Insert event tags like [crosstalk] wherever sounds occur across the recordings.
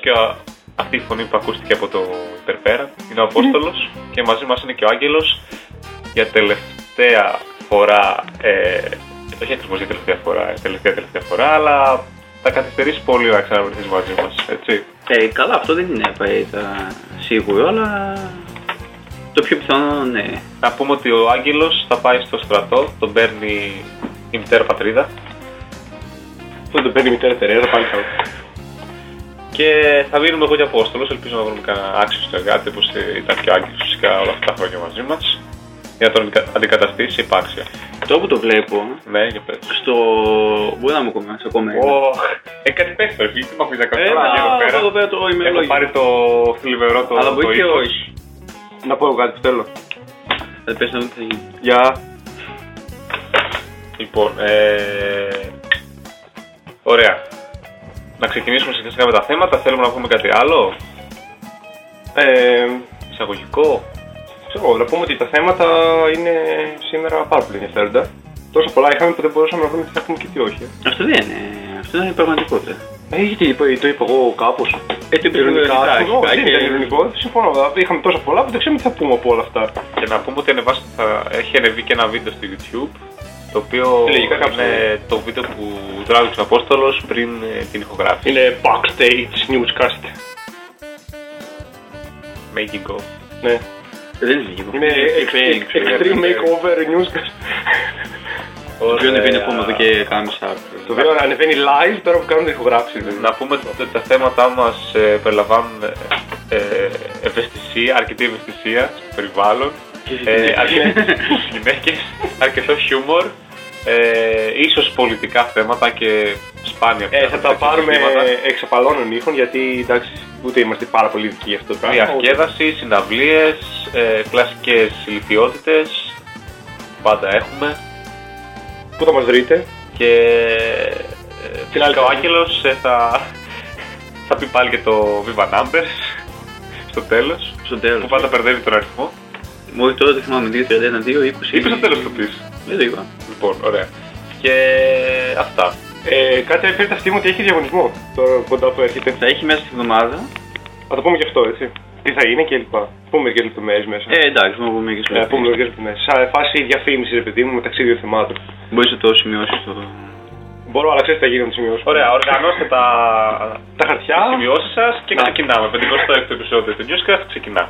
και ο- αυτή η φωνή που ακούστηκε από το υπερπέρα είναι ο Απόστολος και μαζί μας είναι και ο Άγγελος για τελευταία φορά, ε, όχι ακριβώς για τελευταία φορά, ε, τελευταία τελευταία φορά, αλλά θα καθυστερήσει πολύ να ξαναβρεθείς μαζί μας, έτσι. Ε, καλά, αυτό δεν είναι απαραίτητα σίγουρο, αλλά το πιο πιθανό ναι. Να πούμε ότι ο Άγγελος θα πάει στο στρατό, τον παίρνει η μητέρα πατρίδα Αυτό το παίρνει η μητέρα Τερέζα, πάλι καλά. Και θα μείνουμε εγώ και ο Απόστολος, ελπίζω να βρούμε κανένα άξιο συνεργάτη όπως ήταν και ο Άγγελος φυσικά όλα αυτά τα χρόνια μαζί μας για να τον αντικα- αντικαταστήσει υπάρξια. Τώρα που το βλέπω, Ναι, για πες. στο... μπορεί να μου κομμάτι ακόμα ένα. Ω, Ε, κάτι πες τώρα, τι με αφήνει να κάνω Ε, τώρα, μα, εδώ εδώ πέρα. πέρα το Έχω ημερολόγιο. πάρει το θλιβερό το Αλλά μπορεί το και ύφος. όχι. Να πω εγώ κάτι που θέλω. Θα πες να δούμε τι θα γίνει. Γεια. Λοιπόν, ε... Ωραία. Να ξεκινήσουμε σιγά σιγά με τα θέματα. Θέλουμε να πούμε κάτι άλλο; Ε, Εισαγωγικό. ξέρω εγώ, να πούμε ότι τα θέματα είναι σήμερα πάρα πολύ ενδιαφέροντα. Τόσο πολλά είχαμε που δεν μπορούσαμε να βρούμε τι θα πούμε και τι όχι. Αυτό δεν είναι, αυτό είναι η πραγματικότητα. Ε, γιατί είπα, το είπα εγώ κάπως. Ε, το είπες Ειρωνικά. ειρωνικά, συμφωνώ, όχι, δεν και- ήταν ειρωνικό. Συμφωνώ. Είχαμε τόσα πολλά που δεν ξέρουμε τι θα πούμε από όλα αυτά. Και να πούμε ότι ανεβάσ... θα... έχει ανεβεί και ένα βίντεο στο YouTube. Το οποίο Λογικά κάποιος είναι το βίντεο που τράβηξε ο Απόστολος πριν ε, την ηχογράφηση. Είναι backstage newscast. Making of. Ναι. Δεν είναι λίγο. Είναι Preparing, ex- extreme preparing. makeover newscast. [laughs] Το οποίο ανεβαίνει Ωραία. ακόμα εδώ και κάνα μισά. Το οποίο ανεβαίνει live τώρα που κάνουμε την ηχογράφηση. δηλαδή. Να πούμε ότι τα θέματα μας ε, περιλαμβάνουν ε, ε, ευαισθησία, αρκετή ευαισθησία στο περιβάλλον, ε, αρκετές γυναίκες, [laughs] αρκετός χιούμορ, ε, ίσως πολιτικά θέματα και σπάνια Ε, θα τα τέτοια πάρουμε ζητήματα. εξ απαλώνων ήχων γιατί εντάξει ούτε είμαστε πάρα πολύ ειδικοί για αυτό το πράγμα. Διασκέδαση, συναυλίες, ε, κλασικές ηλικιότητες, πάντα έχουμε Πού θα μας βρείτε; και ε, Την άλλη φυσικά ο φορά. Άγγελος ε, θα, θα πει πάλι και το Viva Numbers στο τέλος Στο τέλος. που πάντα μπερδεύει τον αριθμό. Μόλις τώρα δεν θυμάμαι 2, 31, 2, 20. Είπες στο τέλος το πεις. Δεν το είπα. Λοιπόν, ωραία. Και αυτά. Ε, κάτι έφερε τα στιγμή ότι έχει διαγωνισμό τώρα κοντά που έρχεται. Θα έχει μέσα στη εβδομάδα. Θα το πούμε και αυτό, έτσι. Τι θα είναι και λοιπά. Πούμε μερικέ λεπτομέρειες μέσα. Ε, εντάξει, να πούμε και Ε, στο πούμε μερικέ λεπτομέρειες. Σαν φάση διαφήμιση, ρε παιδί μου, μεταξύ δύο θεμάτων. Μπορείς να το σημειώσεις στο... Μπορώ, αλλά ξέρεις τι θα γίνει να το σημειώσω. Ωραία, οργανώστε τα, Τα χαρτιά. τις σημειώσεις σας και Να. ξεκινάμε. 56ο επεισόδιο του Newscast ξεκινά.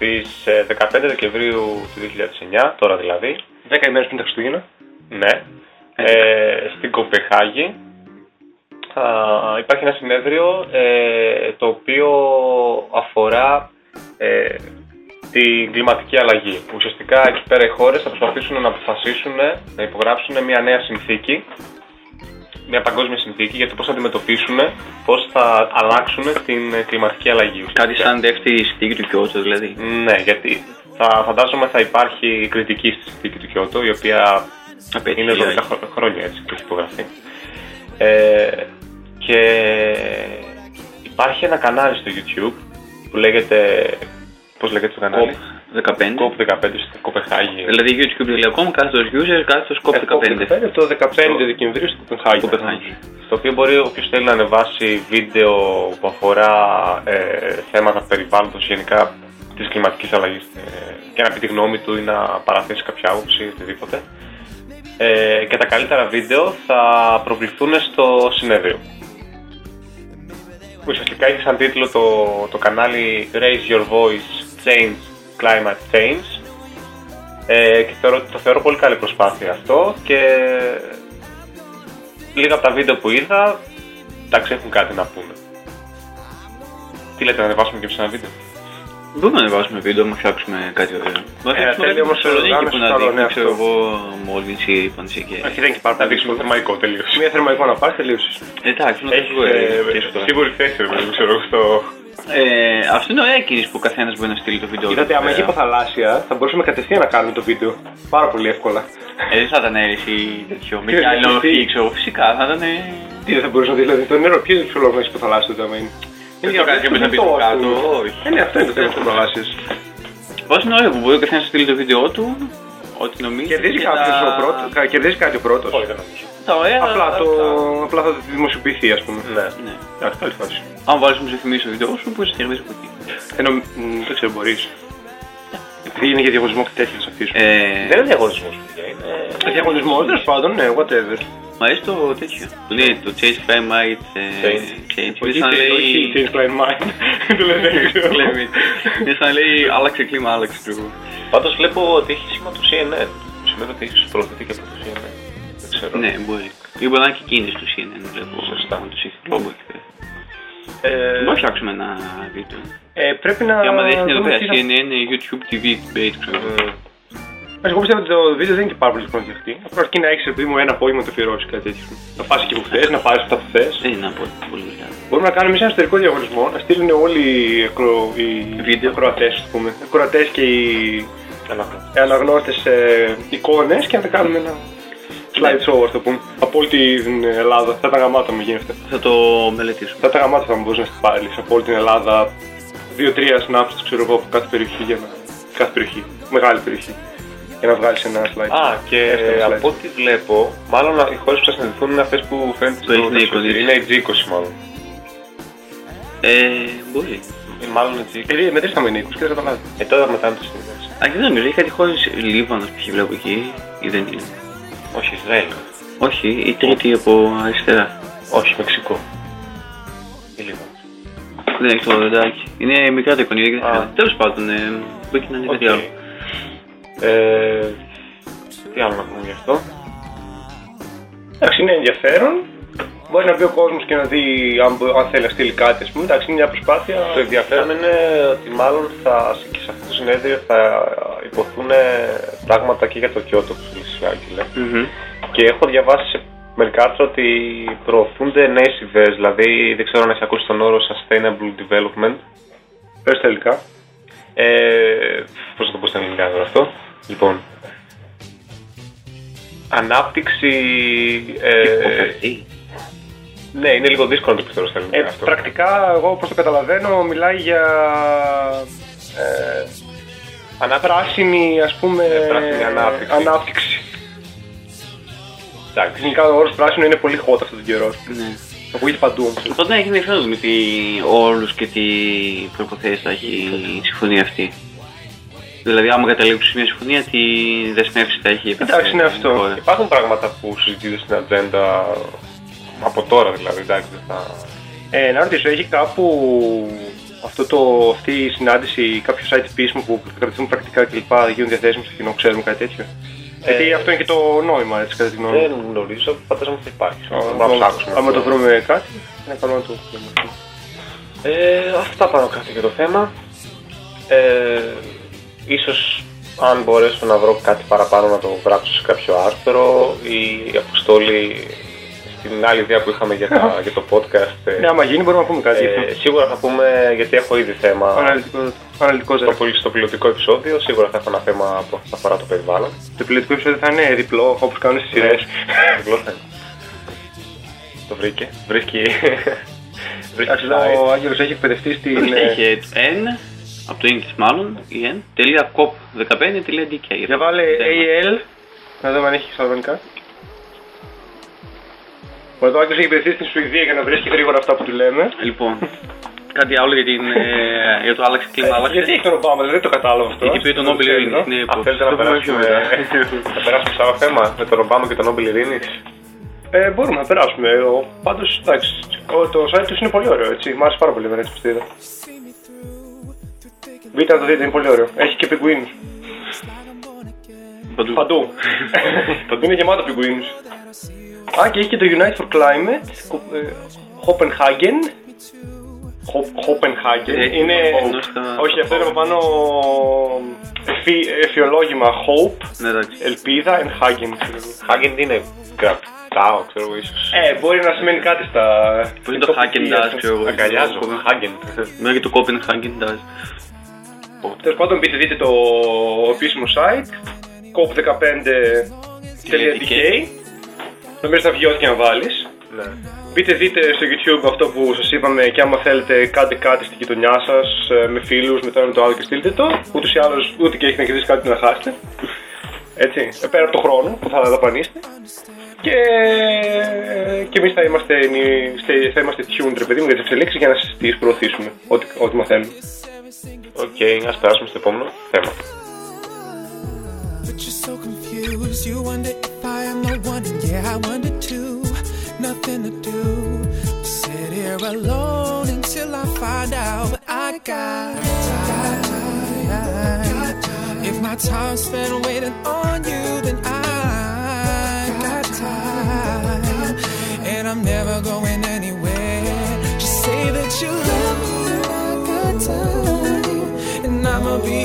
Ωραία, λοιπόν, στις ε, 15 Δεκεμβρίου του 2009, τώρα δηλαδή, 10 ημέρες πριν τα Χριστούγεννα. ναι, ε, στην Κοπεχάγη α, υπάρχει ένα συνέδριο ε, το οποίο αφορά ε, την κλιματική αλλαγή. Ουσιαστικά εκεί πέρα οι χώρες θα προσπαθήσουν να αποφασίσουν να υπογράψουν μια νέα συνθήκη μια παγκόσμια συνθήκη για το πώς θα αντιμετωπίσουν, πώς θα αλλάξουν την ε, κλιματική αλλαγή. Κάτι σαν δεύτερη συνθήκη του Κιώτο δηλαδή. Ναι, γιατί θα φαντάζομαι θα υπάρχει κριτική στη συνθήκη του Κιώτο, η οποία Απέτυχε, είναι 12 δηλαδή. χρο- χρόνια έτσι που έχει υπογραφεί. Ε, και υπάρχει ένα κανάλι στο YouTube που λέγεται. Πώς λέγεται το κανάλι, 15. COP15 στην Κοπεχάγη. Δηλαδή youtube.com, κάθετος users, κάθετος Ε, COP15. Το 15 Δεκεμβρίου στην Κοπενχάγη. Κοπεχάγη. Στο οποίο μπορεί όποιος θέλει να ανεβάσει βίντεο που αφορά ε, θέματα περιβάλλοντος γενικά της κλιματικής αλλαγής ε, και να πει τη γνώμη του ή να παραθέσει κάποια άποψη, οτιδήποτε. Ε, και τα καλύτερα βίντεο θα προβληθούν στο συνέδριο. Ουσιαστικά έχει σαν τίτλο το, το κανάλι Raise Your Voice Change Climate Change ε, και θεωρώ, το θεωρώ πολύ καλή προσπάθεια αυτό και λίγα από τα βίντεο που είδα εντάξει έχουν κάτι να πούνε. Τι λέτε να ανεβάσουμε και εμείς ένα βίντεο; Μπορούμε να ανεβάσουμε βίντεο, να φτιάξουμε κάτι ωραίο. Να φτιάξουμε θέλει κάτι όμως στο Θεσσαλονίκη άμεσο που να καλό, ναι, δείχνει, ξέρω αυτό. εγώ, μόλυνση, πανσί και... Όχι, δεν έχει πάρα Να πολύ. δείξουμε το θερμαϊκό τελείως. Μία θερμαϊκό να πάρει, τελείωσες. Εντάξει, να Έχει το ε, σίγουρη θέση, ρε παιδί μου, ξέρω εγώ, στο... Ε, αυτό είναι ωραία κίνηση που ο καθένας μπορεί να στείλει το βίντεο. Είδατε, του. άμα είχε υποθαλάσσια, θα μπορούσαμε κατευθείαν να κάνουμε το βίντεο. Πάρα πολύ εύκολα. Ε, δεν θα ήταν αίρεση τέτοιο. Με Τι, γυαλό τι. φίξο. Φυσικά θα ήταν. ε, Τι δεν θα μπορούσε να δει, δηλαδή το νερό, ποιο είναι το λόγος να έχεις υποθαλάσσιο το άμα είναι. Δεν το κάνει κάποιος να πει το το κάτω, όχι. Ε, ναι, αυτό είναι το θέμα του υποθαλάσσιο. Πώς είναι ωραίο που μπορεί ο καθένας να στείλει το βίντεο του, ό,τι νομίζεις. Κερδίζει και κάποιος τα- ο πρώτος, κα- κερδίζει κάτι ο πρώτος. Όχι, δεν νομίζω. Τα ωραία. Απλά, τα- το, τα- απλά θα το δημοσιοποιηθεί, ας πούμε. Ναι. Ναι. Εντάξει, καλή φάση. Αν βάλεις μου διαφημίσει το βίντεο σου, μπορείς να κερδίσεις από εκεί. Ενώ, μ, δεν ξέρω, μπορείς. Επειδή είναι για διαγωνισμό και τέτοια, θα σε αφήσουμε. Ε, Δεν είναι διαγωνισμός, παιδιά, είναι... Διαγωνισμός, τέλος πάντων, ναι, whatever. Μ' αρέσει το τέτοιο. Που λέει το Change Climate Might Change. Change. Όχι, Είναι σαν να όχι, λέει. change my mind. [laughs] Το λένε, δεν ξέρω. Climate. Είναι σαν να λέει άλλαξε κλίμα, άλλαξε κλίμα. Πάντως βλέπω ότι έχεις σήμα του CNN. Σημαίνει ότι ίσως προωθηθεί και από το CNN. Δεν ξέρω. Ναι, μπορεί. Ή μπορεί να είναι και κίνηση του CNN, βλέπω. Σωστά. Να τους έχει λόγο εκεί πέρα. Ε, Μπορούμε να φτιάξουμε ένα βίντεο. Ε, πρέπει να. Και άμα δεν είναι εδώ δούμε πέρα, τι θα- CNN, YouTube TV, debate, ξέρω εγώ. μ, Ας, Εγώ πιστεύω ότι το βίντεο δεν είναι και πάρα πολύ χρόνο φτιαχτεί. Απλά αρκεί να έχεις επειδή μου ένα απόγευμα να το αφιερώσει κάτι τέτοιο. Να πα εκεί που θες, να πάρεις αυτά που θες. Δεν είναι από πολύ δουλειά. Μπορούμε να κάνουμε εμείς ένα εσωτερικό διαγωνισμό, να στείλουν όλοι οι, ακρο... οι Βίντεο. ακροατές, ας πούμε. Οι ακροατές και οι αναγνώστες. Αναγνώστες ε, εικόνες και να τα κάνουμε ένα slide show, ας το πούμε. Από όλη την Ελλάδα. Θα τα γαμάτα με γίνει αυτό. Θα το μελετήσουμε. Θα τα γαμάτα θα μου μπορούσες να στην πάλι από όλη την Ελλάδα. Δύο-τρία snaps, ξέρω εγώ, από κάθε περιοχή για να. Κάθε περιοχή. Μεγάλη περιοχή. Για να βγάλεις ένα slide. Α, και Έστω ένα slide. από ό,τι βλέπω, μάλλον οι χώρες που θα συνδεθούν είναι αυτές που φαίνεται Το έχει στο ναι, στο- εικονίδι. Είναι η G20 μάλλον. Ε, μπορεί. Ε, Μάλλον η G20. Ε, με τρει θα μείνει 20 και δεν θα το λάβει. Ε, τώρα μετά είναι το συνδέσει. Α, και δεν νομίζω, έχει κάτι χώρες Λίβανος π.χ. βλέπω εκεί, ή δεν είναι. Όχι, Ισραήλ. Όχι, η τρίτη από αριστερά. Όχι, Μεξικό. Ή Λίβανος. Δεν έχει το δεντάκι. Είναι μικρά τα εικονίδια και δεν Α. φαίνεται. Τέλος πάντων, ε, μπορεί και να είναι κάτι Οκ. άλλο. Ε, τι άλλο να πούμε γι' αυτό; Εντάξει, είναι ενδιαφέρον. Μπορεί να μπει ο κόσμος και να δει αν, μπο- αν θέλει να στείλει κάτι, ας πούμε. Εντάξει, είναι μια προσπάθεια. Το ενδιαφέρον είναι ότι μάλλον θα, και σε αυτό το συνέδριο θα υποθούν πράγματα και για το Κιώτο που σου λέει. Μμμ. Και έχω διαβάσει σε μερικά άρθρα ότι προωθούνται νέες ιδέες. Δηλαδή, δεν ξέρω αν έχει ακούσει τον όρο Sustainable Development. Πες τα ελληνικά. Ε, Πώς θα το πω στα ελληνικά τώρα αυτό. Λοιπόν. Ανάπτυξη. Ε, Υποφερθεί. ναι, είναι λίγο δύσκολο να το πιστεύω στα Ε, ελληνικά αυτό. πρακτικά, εγώ όπως το καταλαβαίνω, μιλάει για. Ε, πράσινη, ας πούμε, Ε, πράσινη ανάπτυξη. ανάπτυξη. Εντάξει. Γενικά ο όρος πράσινο είναι πολύ hot αυτόν τον καιρό. Ναι. Ακούγεται παντού όμως. Οπότε έχει ενδιαφέρον να δούμε τι όρου και τι προποθέσει θα έχει η συμφωνία αυτή. Δηλαδή, άμα καταλήξουν σε μια συμφωνία, τι δεσμεύσεις θα έχει η κάθε Εντάξει, είναι αυτό. χώρα. Υπάρχουν πράγματα που συζητούνται στην ατζέντα από τώρα δηλαδή, εντάξει, δεν θα... Ε, να ρωτήσω, έχει κάπου αυτό το, αυτή η συνάντηση, κάποιο site επίσημο που θα κρατηθούν πρακτικά κλπ. γίνουν διαθέσιμο στο κοινό, ξέρουμε κάτι τέτοιο. Ε, Γιατί αυτό είναι και το νόημα, έτσι κατά τη γνώμη Δεν μου. γνωρίζω, φαντάζομαι ότι θα υπάρχει. Άμα- Μπορούμε να ψάξουμε. Άμα το αυτό. βρούμε κάτι, είναι καλό να το πούμε. Ε, αυτά πάνω κάτω για το θέμα. Ε, ίσως αν μπορέσω να βρω κάτι παραπάνω να το γράψω σε κάποιο άρθρο ή αποστόλη στην άλλη ιδέα που είχαμε για, τα, για το podcast. ε, Ναι, άμα γίνει μπορούμε να πούμε κάτι. γι' ε, αυτό. σίγουρα θα πούμε, γιατί έχω ήδη θέμα Αναλυτικό, αναλυτικό στο, ζεύγο. πιλ- στο πιλωτικό επεισόδιο, σίγουρα θα έχω ένα θέμα που θα αφορά το περιβάλλον. Το πιλωτικό επεισόδιο θα είναι διπλό, όπως κάνουν στις σειρές. Διπλό θα είναι. Το βρήκε. Βρίσκει. [laughs] Βρίσκει Εντάξει, site. ο Άγγελος έχει εκπαιδευτεί στην. ε, Είχε N, από το English μάλλον, en.cop15.dk. Για βάλε AL, να δούμε αν έχει σαλβανικά. Ο εδώ Άγγελος έχει βρεθεί στην Σουηδία για να βρίσκει γρήγορα αυτά που του λέμε. Λοιπόν, κάτι άλλο για, την, ε, για το άλλαξε κλίμα. Ε, άλλαξε. γιατί έχει τον Ομπάμα, δεν το κατάλαβα αυτό. Γιατί πήρε τον Νόμπελ Ξέρει, Ειρήνης. no? Ναι, Αν πω, θέλετε να το πούμε πιο περάσουμε, μετά. [laughs] να περάσουμε σε άλλο θέμα με τον Ομπάμα και τον Νόμπελ Ειρήνης. Ε, μπορούμε να περάσουμε. Ο, πάντως, εντάξει, ο- το site τους είναι πολύ ωραίο, έτσι. Μ' άρεσε πάρα πολύ εμένα έτσι που το είδα. Μπείτε να το δείτε, είναι πολύ ωραίο. Έχει και πιγκουίνους. Παντού. Παντού. [laughs] Παντού είναι γεμάτο πιγκουίνους. Α, και έχει και το Unite for Climate, κο- ε, Copenhagen. Χο- Copenhagen. Έχει Είναι... πάνω στα- Όχι, αυτό είναι από πάνω εφη- εφιολόγημα Hope, Ναι, εντάξει. Ελπίδα and Hagen. ξέρω εγώ. Hagen τι είναι, κρατάω, ξέρω εγώ ίσως. Ε, μπορεί να σημαίνει κάτι στα... Πώς είναι το Hagen Dazs, ξέρω εγώ. Αγκαλιάζω, Hagen. Μέχρι και το Copenhagen Dazs. Τέλος πάντων, μπείτε δείτε το επίσημο site cop15.dk Νομίζω θα βγει ό,τι και να βάλεις. Ναι. Μπείτε δείτε στο YouTube αυτό που σας είπαμε και άμα θέλετε κάντε κάτι στη γειτονιά σας ε, με φίλους, με το ένα το άλλο και στείλτε το. Ούτως ή άλλως ούτε και έχετε να κερδίσει κάτι να χάσετε. Έτσι, ε, πέρα από το χρόνο που θα δαπανίσετε. Και, και εμείς θα είμαστε, εμείς- θα είμαστε tuned ρε παιδί μου για τις εξελίξεις για να σας τις προωθήσουμε ό,τι, ό,τι μαθαίνουμε. Οκ, ας περάσουμε στο επόμενο θέμα. Confused. You wonder if I am the one, and yeah, I wonder too. Nothing to do. Sit here alone until I find out. But I got time. If my time's spent waiting on you, then I got time. And I'm never going anywhere. Just say that you love me, I got time. And I'ma be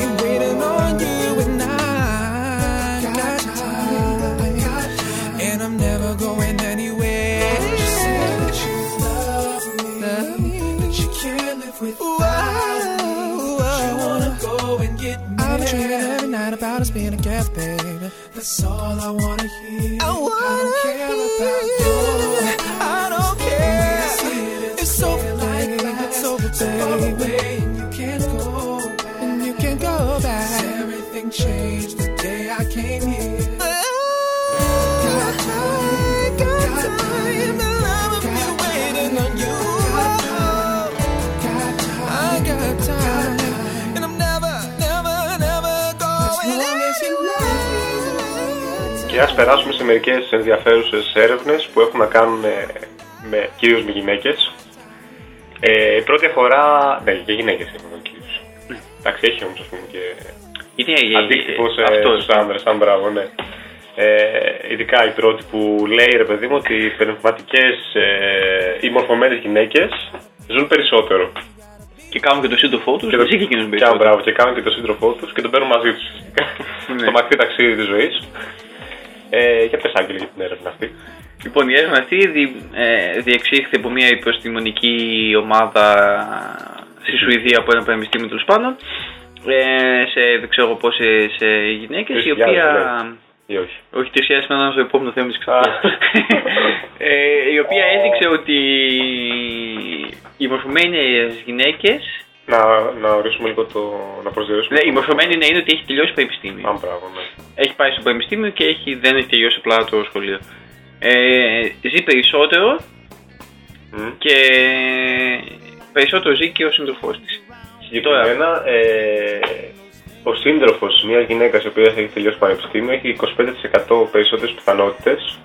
about us being together, baby. That's all I wanna hear. I, don't care about you. Και ας περάσουμε σε μερικές ενδιαφέρουσες έρευνες που έχουν να κάνουν ε, με, κυρίως με γυναίκες. Ε, η πρώτη αφορά... Ναι, για γυναίκες έχουμε κυρίως. Εντάξει, έχει όμως ας πούμε και Γιατί έγινε αντίκτυπος σε αυτός. στους άνδρες, σαν μπράβο, ναι. Ε, ειδικά η πρώτη που λέει ρε παιδί μου ότι οι πνευματικές ε, ή μορφωμένες γυναίκες ζουν περισσότερο. Και κάνουν και το σύντροφό τους. Και Εσύ και εκείνος και, περισσότερο. μπράβο, και κάνουν και τον σύντροφό τους και τον παίρνουν μαζί τους. Ναι. Στο μακρύ ταξίδι της ζωής. Ε, για πες Άγγελε για την έρευνα αυτή. Λοιπόν, η έρευνα αυτή δι, ε, διεξήχθη από μια επιστημονική ομάδα στη Σουηδία από ένα πανεπιστήμιο τέλος πάντων. Ε, σε δεν ξέρω πόσες γυναίκες, η 3.000 οποία. λέει. Ή όχι. Όχι, 3.000 μετά στο επόμενο θέμα της Α. [laughs] ε, η οποία έδειξε ότι οι μορφωμένες γυναίκες Να, να ορίσουμε λίγο το. να προσδιορίσουμε. Ναι, η μορφωμένη να είναι ότι έχει τελειώσει πανεπιστήμιο. Α, μπράβο, ναι. Έχει πάει στο πανεπιστήμιο και έχει, δεν έχει τελειώσει απλά το σχολείο. Ε, ζει περισσότερο Μμ. και περισσότερο ζει και ο σύντροφός της. Συγκεκριμένα, ε, ο σύντροφος μια γυναίκα η οποία έχει τελειώσει πανεπιστήμιο έχει 25% περισσότερες πιθανότητες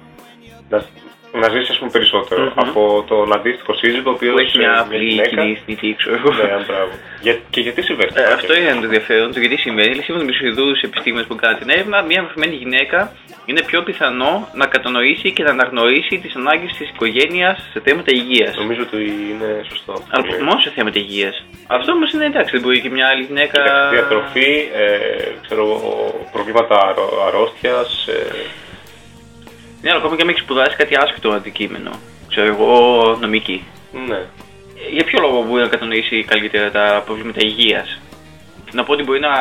να, να ζήσει ας πούμε, περισσότερο Μμμ. από τον αντίστοιχο σύζυγο ο οποίο Που έχει μια απλή κοινή θνητή, ξέρω εγώ. Ναι, μπράβο. Για, και γιατί συμβαίνει Ε, αυτό, αυτό είναι το ενδιαφέρον, το γιατί συμβαίνει. Δηλαδή, σύμφωνα με τους Σουηδού επιστήμε που κάνουν την έρευνα, μια μορφωμένη γυναίκα είναι πιο πιθανό να κατανοήσει και να αναγνωρίσει τις ανάγκες της οικογένειας σε θέματα υγείας. Νομίζω ότι είναι σωστό. αυτό Αλλά που λέει. μόνο σε θέματα υγείας. Αυτό όμως είναι εντάξει, δεν μπορεί και μια άλλη γυναίκα. Κοιτάξτε, διατροφή, ε, ξέρω, εγώ, προβλήματα αρ- αρρώστιας, ε, Ναι, αλλά ακόμα και αν έχεις σπουδάσει κάτι άσχετο αντικείμενο. Ξέρω εγώ, νομική. ναι. Για ποιο λόγο μπορεί να κατανοήσει καλύτερα τα προβλήματα υγείας; Να πω ότι μπορεί να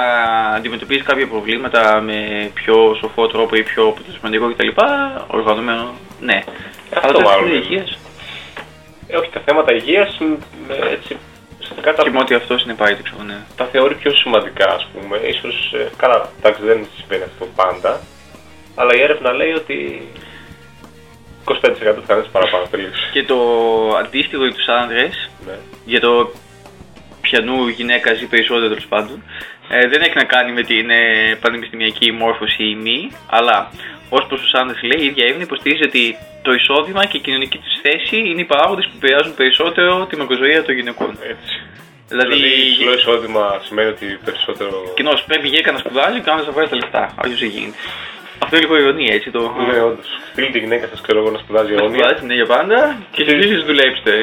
αντιμετωπίσει κάποια προβλήματα με πιο σοφό τρόπο ή πιο αποτελεσματικό κτλ. Οργανωμένο, ναι. Αυτό Αλλά τα μάλλον θέματα είναι. υγείας, Ε, όχι, τα θέματα υγείας, μ, ε, έτσι, ουσιαστικά τα, Και με ότι αυτό συνεπάγεται, ξέρω, ναι. τα θεωρεί πιο σημαντικά, ας πούμε. Ίσως, ε, καλά, εντάξει, δεν συμβαίνει αυτό πάντα. Αλλά η έρευνα λέει ότι 25% θα κάνεις παραπάνω τελείως. Και το αντίστοιχο για τους άντρε, Ναι. για το ποιανού γυναίκα ζει περισσότερο τέλος πάντων, ε, δεν έχει να κάνει με την ε, πανεπιστημιακή μόρφωση ή μη, αλλά ως προς τους άντρε λέει η ίδια έρευνα υποστηρίζει ότι το εισόδημα και η κοινωνική του θέση είναι οι παράγοντες που επηρεάζουν περισσότερο τη μακροζωία των γυναικών. Έτσι. Δηλαδή, Δηλαδή, ψηλό εισόδημα σημαίνει ότι περισσότερο. κοινώ πρέπει η γυναίκα να σπουδάζει και ο άντρα να βγάζει τα λεφτά. Αλλιώς δεν γίνεται. Αυτό είναι λίγο ηρωνία, έτσι το. Ναι, όντως. Στείλτε τη γυναίκα σας, ξέρω εγώ, να σπουδάζει Να αιώνια. σπουδάζει, ναι, για πάντα και Και- εσείς δουλέψτε.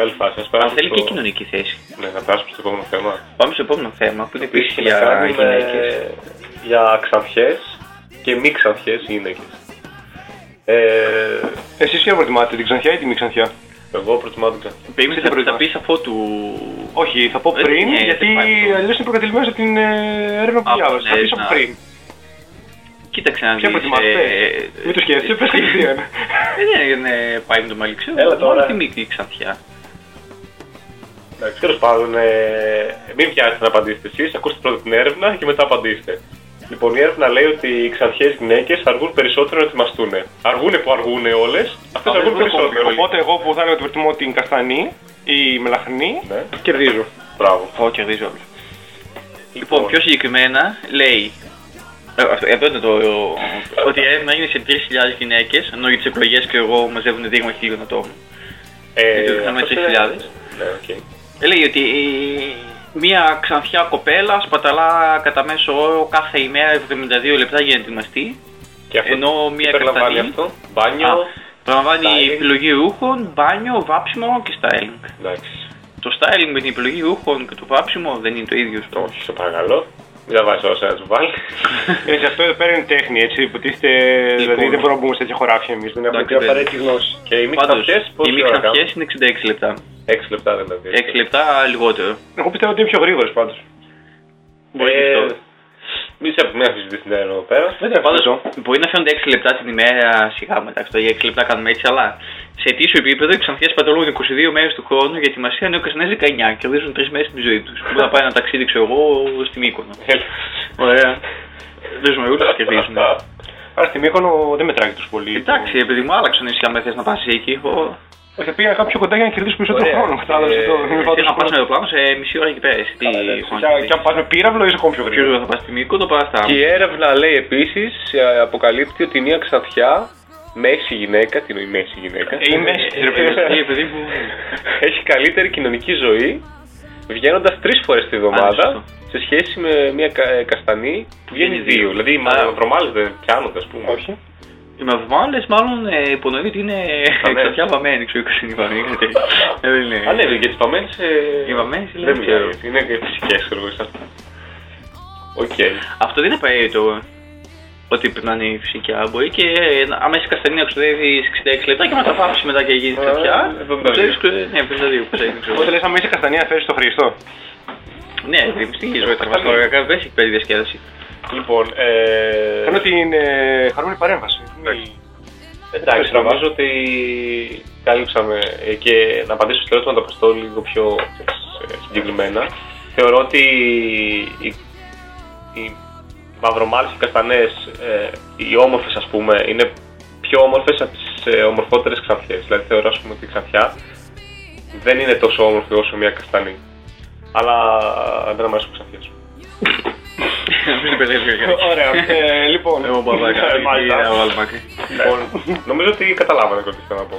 Καλή φάση. Ας Αν περάσουμε θέλει στο- και κοινωνική θέση. Ναι, να περάσουμε στο επόμενο θέμα. Πάμε στο επόμενο θέμα που είναι επίσης Επίσης να για κάνουμε γυναίκες. για ξανθιές και μη ξανθιές γυναίκες. Ε, Εσείς ποια προτιμάτε, την ξανθιά ή τη μη ξανθιά; εγώ προτιμάω την ξανθιά. Περίμενε Τι θα θα, θα προτιμάς; πεις αφού του. Όχι, θα πω Ε, πριν, ναι, γιατί δεν πάει αυτό. αλλιώς είναι προκατελημένο από την ε, έρευνα που Α, διάβασα. Θα ναι, πεις από να- πριν. Κοίταξε να Ποια δεις, προτιμάς, ε, πες. Μην το σκέφτεσαι, πες κατευθείαν. Δεν είναι πάει με το μαλλιξίο. Έλα μόνο τώρα. τη μικρή ξανθιά. Εντάξει, τέλος πάντων, ε, μην βιάζετε να απαντήσετε εσείς, ακούστε πρώτα την έρευνα και μετά απαντήστε. Λοιπόν, η έρευνα λέει ότι οι ξανθιές γυναίκες αργούν περισσότερο να ετοιμαστούν. Αργούνε που αργούνε όλες, αυτές Α, αργούν δεν το περισσότερο. Οπότε εγώ που θα έλεγα ότι προτιμώ την καστανή ή μελαχρινή, Ναι, κερδίζω. μπράβο. Εγώ κερδίζω όλου. Λοιπόν, πιο συγκεκριμένα λέει. Ε, αυτό- Εδώ είναι το. Ότι η έρευνα έγινε σε 3.000 γυναίκες, ενώ για τις εκλογές και εγώ μαζεύουν δείγμα χίλιων ατόμων. Ε, Γιατί είχαμε αυτός 3.000. είναι- Ναι, οκ. Ε, Λέει ότι μία ξανθιά κοπέλα σπαταλά κατά μέσο όρο κάθε ημέρα 72 λεπτά για να ετοιμαστεί. Και αυτό Ενώ μία τι περιλαμβάνει καστανή- αυτό, μπάνιο, Α, Περιλαμβάνει styling. επιλογή ρούχων, μπάνιο, βάψιμο και styling. εντάξει. Το styling με την επιλογή ρούχων και το βάψιμο δεν είναι το ίδιο. Όχι, σε παρακαλώ. Μην τα βάζεις όσα να τους βάλει. Έτσι, αυτό εδώ πέρα είναι τέχνη, έτσι. Υποτίθεται, δηλαδή δεν μπορούμε να μπούμε σε τέτοια χωράφια εμείς. Δεν έχουμε Εντάξει, την παιδί. απαραίτητη γνώση. Και οι μη Πάντως, ξανθιές οι πόση μη ώρα κάνουν; ξανθιές είναι 66 λεπτά. 6 λεπτά δηλαδή. 6 λεπτά λιγότερο. Εγώ πιστεύω ότι είναι πιο γρήγορες πάντως. Μπορεί και Ε, αυτό. Μη σε μην αφήσεις την έρευνα εδώ πέρα. Δεν Πάντως, αυτό. μπορεί να φαίνονται 6 λεπτά την ημέρα σιγά μεταξύ το για 6 λεπτά κάνουμε έτσι, αλλά σε αιτήσιο επίπεδο οι ξανθιές παταλούν 22 μέρες του χρόνου για ετοιμασία ενώ οι καστανές 19 και κερδίζουν 3 μέρες τη ζωή τους. Μπορεί να πάει ένα ταξίδι, ξέρω εγώ, στη Μύκονο. Ωραία. Δεν ζούμε ούτε και κερδίζουν. Άρα στη Μύκονο δεν μετράει τόσο πολύ. Εντάξει, επειδή μου άλλαξαν νησιά με θες να πας εκεί. Εγώ Όχι, θα πήγα κάποιο κοντά για να κερδίσω περισσότερο Ωραία. χρόνο. Κατάλαβε Ε, αυτό. Είμαι θέλω πάντως να πας με χρόνο. αεροπλάνο σε μισή ώρα εκεί πέρα. εσύ. Τι Καλά, εντάξει. χρόνο Και- έχεις. Και αν πα με πύραυλο είσαι ακόμη πιο Ποιο γρήγορα. θα πας στη Μύκονο, πας στα. Και η έρευνα λέει επίση, αποκαλύπτει ότι μια ξανθιά, μέση γυναίκα, τι εννοεί μέση γυναίκα, Ε, η μέση, ρε παιδί. Ε, παιδί μου. έχει καλύτερη κοινωνική ζωή βγαίνοντα τρει φορέ τη Α, εβδομάδα σωστό. σε σχέση με μια κα- ε, καστανή που βγαίνει Βγαίνει δύο. δύο. Δηλαδή οι Α. μαυρομάλε δεν πιάνονται, α πούμε. Όχι. Οι μαυμάλες μάλλον ε, υπονοεί ότι είναι Βαμμένες. εξαρτιά βαμμένη, ξέρω εγώ είναι βαμμένη. κάτι τέτοιο. Ε, δεν είναι. Α, ναι, για τι παμένε. Οι βαμμένες είναι, δεν δεν μιλάω. ξέρω. Είναι και φυσικές, ξέρω εγώ. σαν. Οκ. Αυτό δεν είναι απαραίτητο ότι πρέπει να είναι φυσικά. Μπορεί και να- άμα είσαι καστανή να ξοδεύει 66 λεπτά και μετά πάψει μετά και γίνει Α, εξαρτιά. 72. Ξέρεις, Ναι, 52 πώς έγινε. ξέρω. Οπότε λες, άμα είσαι καστανή, να φέρεις το Χριστό. Ναι, δηλαδή στη ζωή θα μας τώρα δεν έχει πέντε διασκέδαση. Λοιπόν, ε... Κάνω την ε, χαρούμενη παρέμβαση. Εντάξει, νομίζω ότι κάλυψαμε ε, και να απαντήσω στο ερώτημα του Αποστόλου λίγο πιο ε, συγκεκριμένα. Θεωρώ ότι οι, οι μαυρομάλες και οι καστανές, ε, οι όμορφες ας πούμε, είναι πιο όμορφες από τις ε, ομορφότερες ξανθιές. Δηλαδή θεωρώ ας πούμε ότι η ξανθιά δεν είναι τόσο όμορφη όσο μια καστανή. Αλλά δεν μου αρέσουν οι ξανθιές. Ωραία. Ε, Λοιπόν, Εγώ μπορώ να Ε, κάνω μάλιστα. να βάλω μακρύ. Λοιπόν, νομίζω ότι καταλάβανε τι θέλω να πω.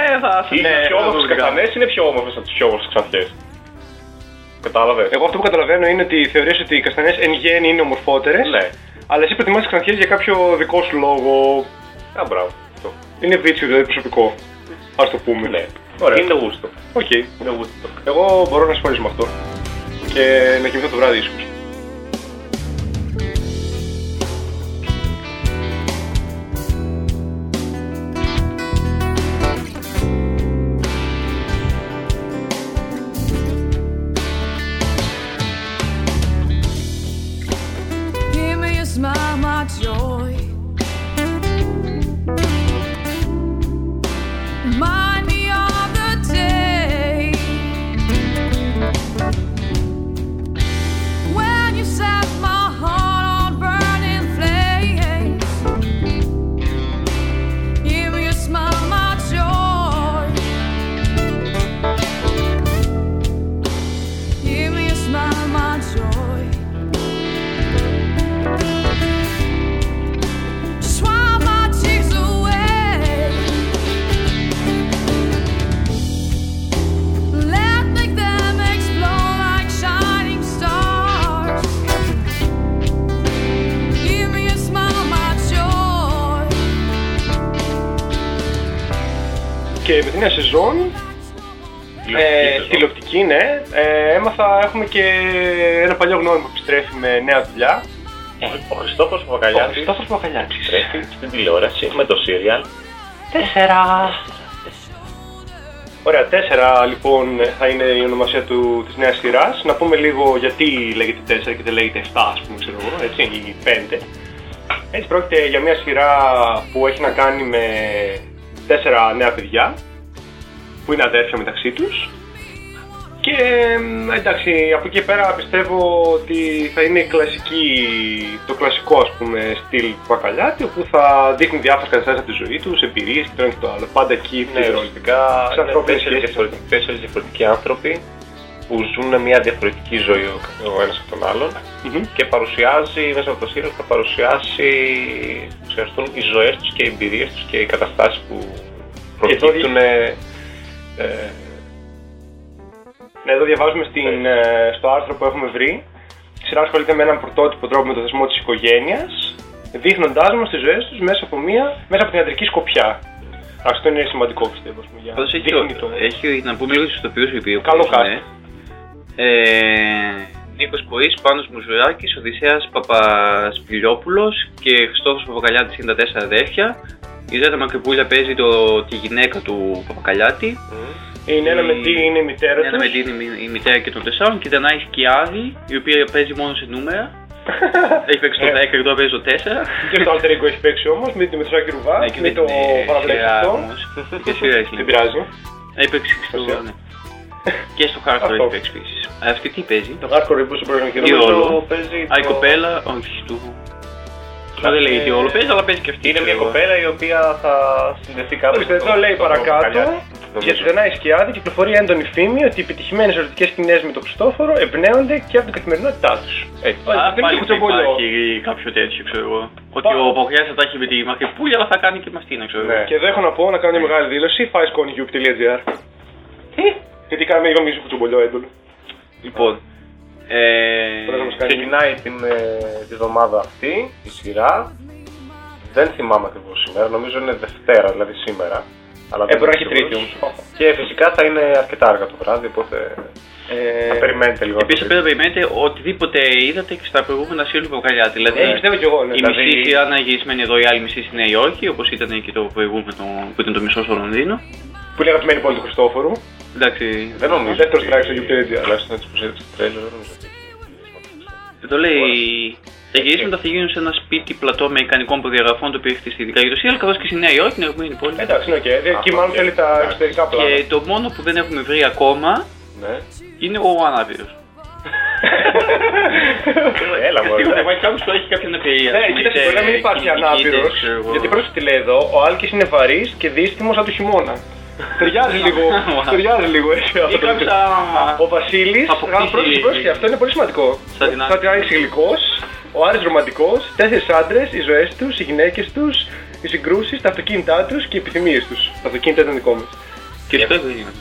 Ε, θα Οι πιο όμορφες καστανές είναι πιο όμορφες από τις πιο όμορφες ξανθιές. Κατάλαβες; εγώ αυτό που καταλαβαίνω είναι ότι θεωρείς ότι οι καστανές εν γένει είναι ομορφότερες. Ναι. Αλλά εσύ προτιμάς τις ξανθιές για κάποιο δικό σου λόγο. Α, μπράβο. Αυτό. Είναι βίτσιο, δηλαδή προσωπικό. Ας το πούμε. Ναι. Ωραία. Είναι γούστο. Οκ. Είναι γούστο. Εγώ μπορώ να συμφωνήσω με αυτό. Και να κοιμηθώ το βράδυ ίσως. Με τη νέα σεζόν, ε, τηλεοπτική, ναι, ε, έμαθα, έχουμε και ένα παλιό γνώμη που επιστρέφει με νέα δουλειά. Ο Χριστόφος Ο Παπακαλιάτης Χριστόφος Παπακαλιάτης. επιστρέφει στην τηλεόραση με το serial. Ωραία, τέσσερα λοιπόν θα είναι η ονομασία του, της νέας σειράς. Να πούμε λίγο γιατί λέγεται 4 και δεν λέγεται 7 ας πούμε ξέρω εγώ, έτσι, ή 5. Έτσι πρόκειται για μια σειρά που έχει να κάνει με τέσσερα νέα παιδιά που είναι αδέρφια μεταξύ τους και εμ, εντάξει, από εκεί και πέρα πιστεύω ότι θα είναι η κλασική, το κλασικό ας πούμε στυλ του Πακαλιάτη όπου θα δείχνουν διάφορες καταστάσεις από τη ζωή τους, εμπειρίες και το ένα και το άλλο. Πάντα εκεί Ναι, πληρώνει. ουσιαστικά Σαν είναι ανθρώπινες τέσσερις σχέσεις. διαφορετικοί, τέσσερις διαφορετικοί άνθρωποι που ζουν μια διαφορετική ζωή ο, ο ένας από τον άλλον Μμμ. και παρουσιάζει μέσα από το σύριαλ θα παρουσιάσει ουσιαστούν οι ζωές τους και οι εμπειρίες τους και οι καταστάσεις που προκύπτουν ε, ε, Ναι, εδώ διαβάζουμε στην, ε, στο άρθρο που έχουμε βρει. Η σειρά ασχολείται με έναν πρωτότυπο τρόπο με το θεσμό της οικογένειας, δείχνοντάς μας τις ζωές τους μέσα, από μία- μέσα από την ιατρική σκοπιά. Αυτό είναι σημαντικό πιστεύω. ας πούμε, για- Πάντως έχει, δείχνει το- έχει, να πούμε λίγο στους ηθοποιούς οι οποίοι Καλό παίζουν, cast. Ε, Νίκος Ποής, Πάνος Μουζουράκης, Οδυσσέας Παπασπηλιόπουλος και Χριστόφος Παπακαλιάτης είναι τα τέσσερα αδέρφια. Η Ζέτα Μακρυπούλια παίζει το, τη γυναίκα του Παπακαλιάτη. Είναι ένα με τι είναι η μητέρα Ένα τους. με την η μητέρα και των τεσσάρων και η Δανάη Σκιάδη, η οποία παίζει μόνο σε νούμερα. [laughs] Έχει παίξει το Ε. 10 και τώρα παίζει το 4. Και στο alter ego έχει παίξει όμως με τη Μητράκη Ρουβά. Ναι, και με δεν το είναι παραβλέψει σειρά αυτό. όμως. Και σειρά έχει [laughs] Δεν λέει. πειράζει. Έχει παίξει στο. Ουσία. ναι. Και στο χάρτο Αυτό. έχει παίξει επίσης. Αυτή τι παίζει; Το hardcore reboot στο πρώτο Τι καιρό. όλο. παίζει Α, η το- κοπέλα, όχι, του. Μα δεν λέει τι όλο παίζεις, αλλά παίζει και αυτή. Είναι μια ξέρω εγώ. κοπέλα η οποία θα συνδεθεί κάπου. Ορίστε, εδώ λέει παρακάτω για τη Δανάη Σκιάδη κυκλοφορεί έντονη φήμη ότι οι επιτυχημένες ερωτικές σκηνές με τον Χριστόφορο εμπνέονται και από την καθημερινότητά τους. Έτσι. Α, δεν πάλι είναι θα κουτσομπολιό. υπάρχει κάποιο τέτοιο, ξέρω εγώ. Ότι Πα- ο Παπαγιάς θα τα έχει με τη μακρυπούλια, αλλά θα κάνει και μαστίνα, ξέρω εγώ. Ναι. Και εδώ έχω να πω να κάνω μια μεγάλη δήλωση. Firesconeyoup.gr Τι; Γιατί κάνουμε λίγο μισό κουτσομπολιό έντονο. Λοιπόν. Ε, Τώρα θα μας κάνει- Ξεκινάει την, ε, τη εβδομάδα αυτή η σειρά. Δεν θυμάμαι ακριβώς σήμερα, νομίζω είναι Δευτέρα, δηλαδή σήμερα. Αλλά Ε, δεν μπορεί να είμαι έχει τρίτη σίγουρος. όμως. Και φυσικά θα είναι αρκετά αργά το βράδυ, οπότε θα περιμένετε λίγο. Επίσης να το πρέπει να δείτε. περιμένετε οτιδήποτε είδατε και στα προηγούμενα σύλλογα του Παπαγιάτη. Δηλαδή, Ε, πιστεύω κι εγώ. Ναι. η δηλαδή- μισή σειρά να γυρισμένη εδώ, η άλλη μισή στη Νέα Υόρκη, όπως ήταν και το προηγούμενο που ήταν το μισό στο Λονδίνο. Που είναι αγαπημένη πόλη του Χριστόφορου. Εντάξει, Δεν νομίζω. Δεύτερο ότι- strike στο YouTube.gr. Τουλάχιστον έτσι που είδε στο τρέλερ, δεν νομίζω ότι. εδώ λέει. Τα γυρίσματα θα γίνουν σε ένα σπίτι πλατό αμερικανικών προδιαγραφών το οποίο έχει χτιστεί ειδικά για το σύλλογο, καθώς και στη Νέα Υόρκη, την αγαπημένη πόλη. Εντάξει, είναι οκ. Εκεί μάλλον θέλει τα εξωτερικά πλάνα. Και το μόνο που δεν έχουμε βρει ακόμα Ναι. είναι ο ανάπηρος. [laughs] Έλα, μωρέ. Σίγουρα υπάρχει κάποιος που έχει κάποια αναπηρία. Ναι, κοίταξε, μπορεί να μην υπάρχει ανάπηρος. Γιατί πρόσεχε τι λέει εδώ, ο Άλκης είναι βαρύς και δύστημο σαν το χειμώνα. Ταιριάζει λίγο, ταιριάζει λίγο έτσι αυτό. Ή το κάποιος βρίσκω. θα- Ο Βασίλης, θα αποκτήσει- πρόσεχε, αυτό είναι πολύ σημαντικό. Σαν την Σαν την Άννη υλικό, ο Άρης ρομαντικός, τέσσερις άντρες, οι ζωές τους, οι γυναίκες τους, οι συγκρούσεις, τα αυτοκίνητά τους και οι επιθυμίες τους. Τα αυτοκίνητα ήταν δικό μας. Και αυτό είναι.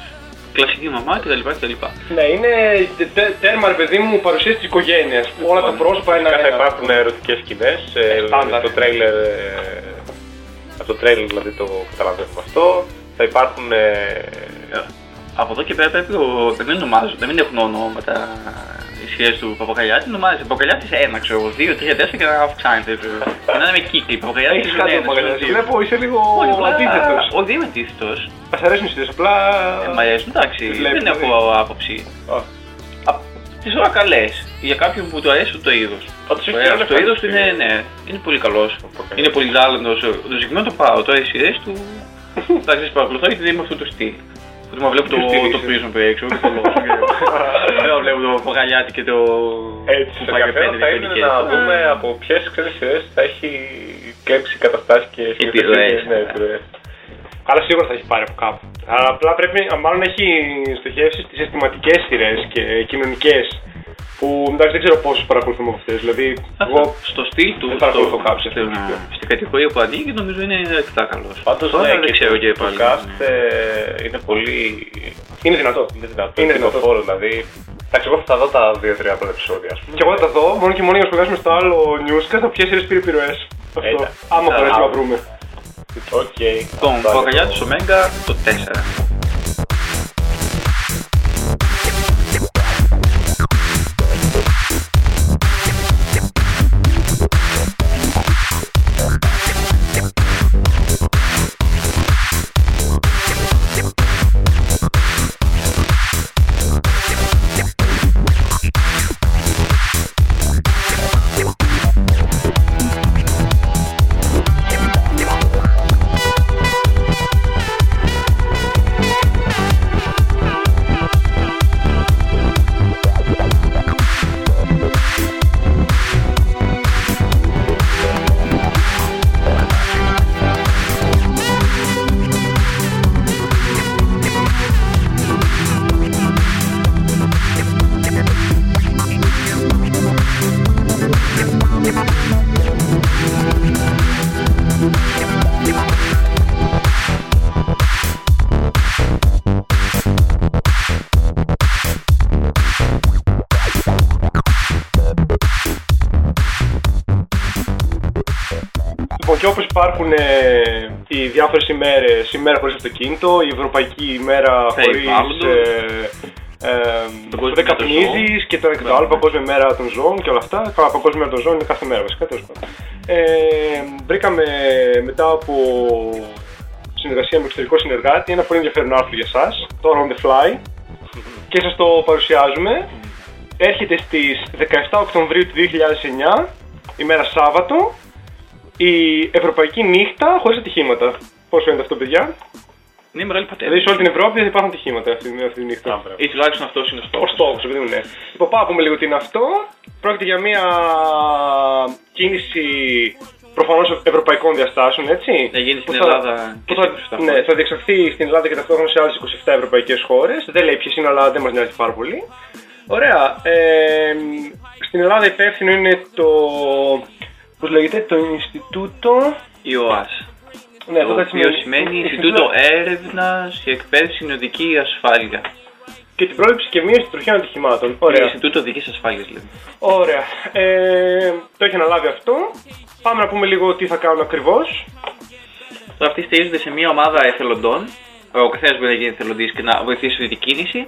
Κλασική μαμά κτλ. κτλ. Ναι, είναι τε- τε- τέρμα ρε παιδί μου παρουσίαση της οικογένειας. Όλα τα πρόσωπα είναι Φυσικά θα ένα. υπάρχουν ερωτικές σκηνές. στάνταρ. το τρέιλερ. ε, Από το τρέιλερ δηλαδή το καταλαβαίνουμε αυτό. Θα υπάρχουν. ε, Από εδώ και πέρα πρέπει ο, να μην ονομάζουν, να μην έχουν ονόματα οι σχέσεις του Παπακαλιάτη. Ονομάζει Παπακαλιάτης ένα, ξέρω εγώ, δύο, τρία, τέσσερα και να αυξάνεται. ξέρω εγώ. Να είναι με κύκλοι. Παπακαλιάτης Έχεις κάτι ο Παγκαλιάς. Βλέπω είσαι λίγο αντίθετο. Όχι, δεν είμαι αντίθετο. Μας αρέσουν οι ιδέες, απλά. Μ' αρέσουν, εντάξει, Τις βλέπεις, δεν έχω δηλαδή. άποψη. Α. Τις ώρα καλές. Για κάποιον που του αρέσει το είδος. Πάντως έχει Ωραία, όλα το είδος ευχαριστή. του είναι, ναι, είναι πολύ καλός. Παπακαλιάτης. Είναι πολύ γάλαντο. Το συγκεκριμένο το πάω. Τώρα οι σειρές του. Εντάξει, τι παρακολουθώ γιατί δεν είμαι αυτό το στυλ. Που μα βλέπω το, Τι στυλ το είσαι; πρίζον που έξω. όχι το λόγο. [laughs] Δεν βλέπω το πογαλιάτι και το. Έτσι, που Το πάει με ενδιαφέρον πέντε θα είναι διαφορετικές. να δούμε από ποιες ξένε σειρές θα έχει κλέψει καταστάσει και Επιρροές. Ναι, επιρροές. Αλλά σίγουρα θα έχει πάρει από κάπου. Αλλά απλά πρέπει, μάλλον έχει στοχεύσει στις αισθηματικές σειρές και κοινωνικές. Που εντάξει δεν ξέρω πόσους παρακολουθούμε από αυτές. Δηλαδή, εγώ στο στυλ του, δεν παρακολουθώ στο- κάποιους στο- αυτούς. στην κατηγορία που ανήκει, νομίζω είναι αρκετά καλός. Πάντως Τώρα ναι, δεν και ξέρω το, και το πάλι. cast ε, είναι πολύ. είναι δυνατό. Είναι δυνατό. Είναι Είναι δυνατό. δυνατό. Δηλαδή. Εντάξει, εγώ θα δω τα δύο-τρία πρώτα επεισόδια, ας πούμε. Και εγώ θα τα δω μόνο και μόνο για να σχολιάσουμε στο άλλο newscast από ποιες σειρές πήρε επιρροές. Αυτό. Εντάξει. Άμα Α, μπορέσουμε α. να βρούμε. Οκ. Λοιπόν, Αυτό είναι Παπακαλιάτη το- Ωμέγκα το 4. Και όπως υπάρχουν ε, οι διάφορες ημέρες, ημέρα χωρίς αυτοκίνητο, η ευρωπαϊκή ημέρα χωρίς Περιβάλλοντος. ε, ε, που Παγκόσμια δεν μέρα των καπνίζεις ζώων. και το, και το Ναι, άλλο ναι. παγκόσμια μέρα των ζώων και όλα αυτά. Καλά, παγκόσμια μέρα των ζώων είναι κάθε μέρα βασικά, τέλος πάντων. Ε, βρήκαμε μετά από συνεργασία με εξωτερικό συνεργάτη ένα πολύ ενδιαφέρον άρθρο για εσάς, το On The Fly, και σας το παρουσιάζουμε. Έρχεται στις 17 Οκτωβρίου του 2009, ημέρα Σάββατο, η Ευρωπαϊκή Νύχτα χωρίς ατυχήματα. Πώς φαίνεται αυτό, παιδιά; Είναι μεγάλη πατέρα. Δηλαδή σε όλη την Ευρώπη δεν υπάρχουν ατυχήματα αυτή, αυτή τη νύχτα. Ή τουλάχιστον αυτός είναι ο Ο στόχος. στόχος, επειδή είναι. Λοιπόν, πάμε να πούμε λίγο τι είναι αυτό. Πρόκειται για μια κίνηση προφανώς ευρωπαϊκών διαστάσεων, έτσι. Θα γίνει στην Που θα- Ελλάδα που και θα, στις 27 ναι, χώρες. θα διεξαχθεί στην Ελλάδα και ταυτόχρονα σε άλλες 27 ευρωπαϊκές χώρες. Δεν λέει ποιες είναι, αλλά δεν μας νοιάζει πάρα πολύ. Ωραία. Ε, στην Ελλάδα υπεύθυνο είναι το. Πώς λέγεται, το Ινστιτούτο. Η ΟΑΣ. Ναι, το αυτό οποίο σημαίνει Ινστιτούτο Έρευνα και Εκπαίδευση στην Οδική Ασφάλεια. Και την πρόληψη και μείωση τροχιών ατυχημάτων. Είναι Ωραία. Ινστιτούτο Οδικής Ασφάλειας, δηλαδή. Ωραία. Ε, το έχει αναλάβει αυτό. Πάμε να πούμε λίγο τι θα κάνουν ακριβώς. Τώρα αυτοί στηρίζονται σε μια ομάδα εθελοντών. Ο καθένας μπορεί να γίνει εθελοντής και να βοηθήσει αυτή την κίνηση.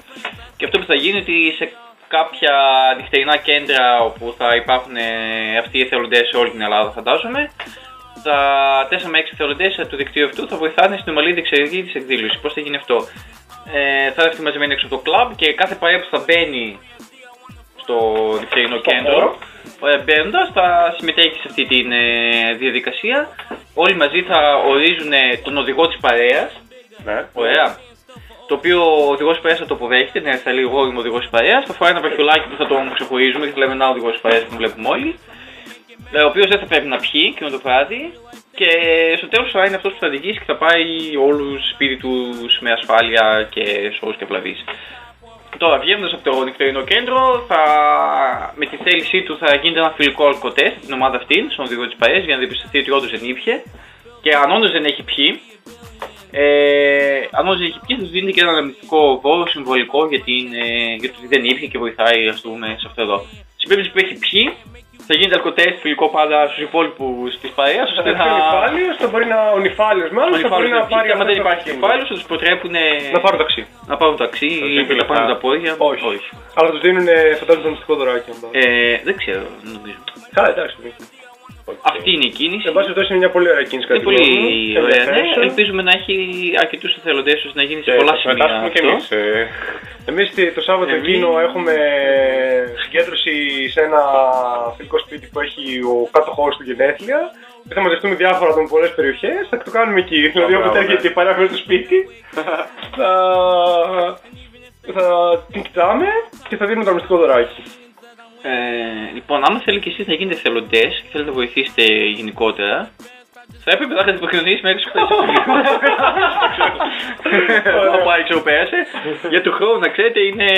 Και αυτό που θα γίνει είναι ότι σε κάποια νυχτερινά κέντρα όπου θα υπάρχουν ε, αυτοί οι εθελοντές σε όλη την Ελλάδα, φαντάζομαι, τα 4 με 6 εθελοντές του δικτύου αυτού θα βοηθάνε στην ομαλή διεξαγωγή της εκδήλωσης. Πώς θα γίνει αυτό, ε, θα έρθει μαζεμένοι έξω από το κλαμπ και κάθε παρέα που θα μπαίνει στο νυχτερινό κέντρο, μπαίνοντας θα συμμετέχει σε αυτή τη διαδικασία. Όλοι μαζί θα ορίζουν ε, τον οδηγό της παρέας. Ναι. Ωραία. Το οποίο ο οδηγός της παρέα θα το αποδέχεται, ναι, θα λέει εγώ είμαι ο οδηγός της παρέα. Θα φοράει ένα βραχιολάκι που θα τον ξεχωρίζουμε και θα λέμε ένα οδηγός της παρέα που βλέπουμε όλοι. Ε, Ο οποίος δεν θα πρέπει να πιει και το βράδυ. Και στο τέλος θα είναι αυτός που θα οδηγήσει και θα πάει όλου σπίτι τους με ασφάλεια και σώους και βλαβείς. Τώρα, βγαίνοντας από το νυχτερινό κέντρο, θα, με τη θέλησή του θα γίνεται ένα φιλικό αλκοτέστ στην ομάδα αυτή, στον οδηγό της ΠαΕΣ, για να διαπιστωθεί ότι όντως δεν ήπια. Και αν όντως δεν έχει πιει, ε, αν όντω δεν έχει πιει, θα τους δίνει και ένα αναμνηστικό βόρο συμβολικό γιατί, είναι, γιατί δεν ήπια και βοηθάει, ας πούμε, σε αυτό εδώ. Στην περίπτωση που έχει πιει, θα γίνεται αλκοτέστ φιλικό πάντα στους υπόλοιπους της ΠαΕΣ, Θα ώστε δεχτεί ο νυφάλιος, θα μπορεί να. Ο νυφάλιος μάλλον θα μπορεί να πάρει. και άμα αυτό δεν το υπάρχει αυτοκίνητο. κεφάλαιο, θα τους προτρέπουν Να πάρουν ταξί. να πάρουν ταξί Θα ή δίνουν να πάνε λεφτά. τα πόδια. Όχι. Αλλά τους δίνουν, φαντάζομαι, το μυστικό δωράκι. αν πάρουν. Ε, δεν ξέρω, νομίζω. Καλά, εντάξει. Αυτή είναι η κίνηση. Εν πάση περιπτώσει είναι μια πολύ ωραία κίνηση Είναι κατά τη γνώμη πολύ μου. ωραία. Ναι, Ενδιαφέρουσα. ελπίζουμε να έχει αρκετούς εθελοντές ώστε να γίνει σε Και πολλά θα σημεία. συμμετάσχουμε κι εμείς. αυτό. Εμείς τη- το Σάββατο Εμείς- εκείνο έχουμε συγκέντρωση σε ένα φιλικό σπίτι που έχει ο κάτοχός του γενέθλια και θα μαζευτούμε διάφορα από πολλές περιοχές, θα το κάνουμε εκεί. Δηλαδή όποτε μπράβο, έρχεται ναι. η παρέα στο σπίτι [laughs] θα, θα την κοιτάμε και θα δίνουμε το μυστικό δωράκι. Ε, λοιπόν, άμα θέλει και εσεί να γίνετε εθελοντέ και θέλετε να βοηθήσετε γενικότερα, θα έπρεπε να έχετε επικοινωνήσει με έξω Θα πάει, ξέρω, πέρασε. Για του χρόνου, να ξέρετε, είναι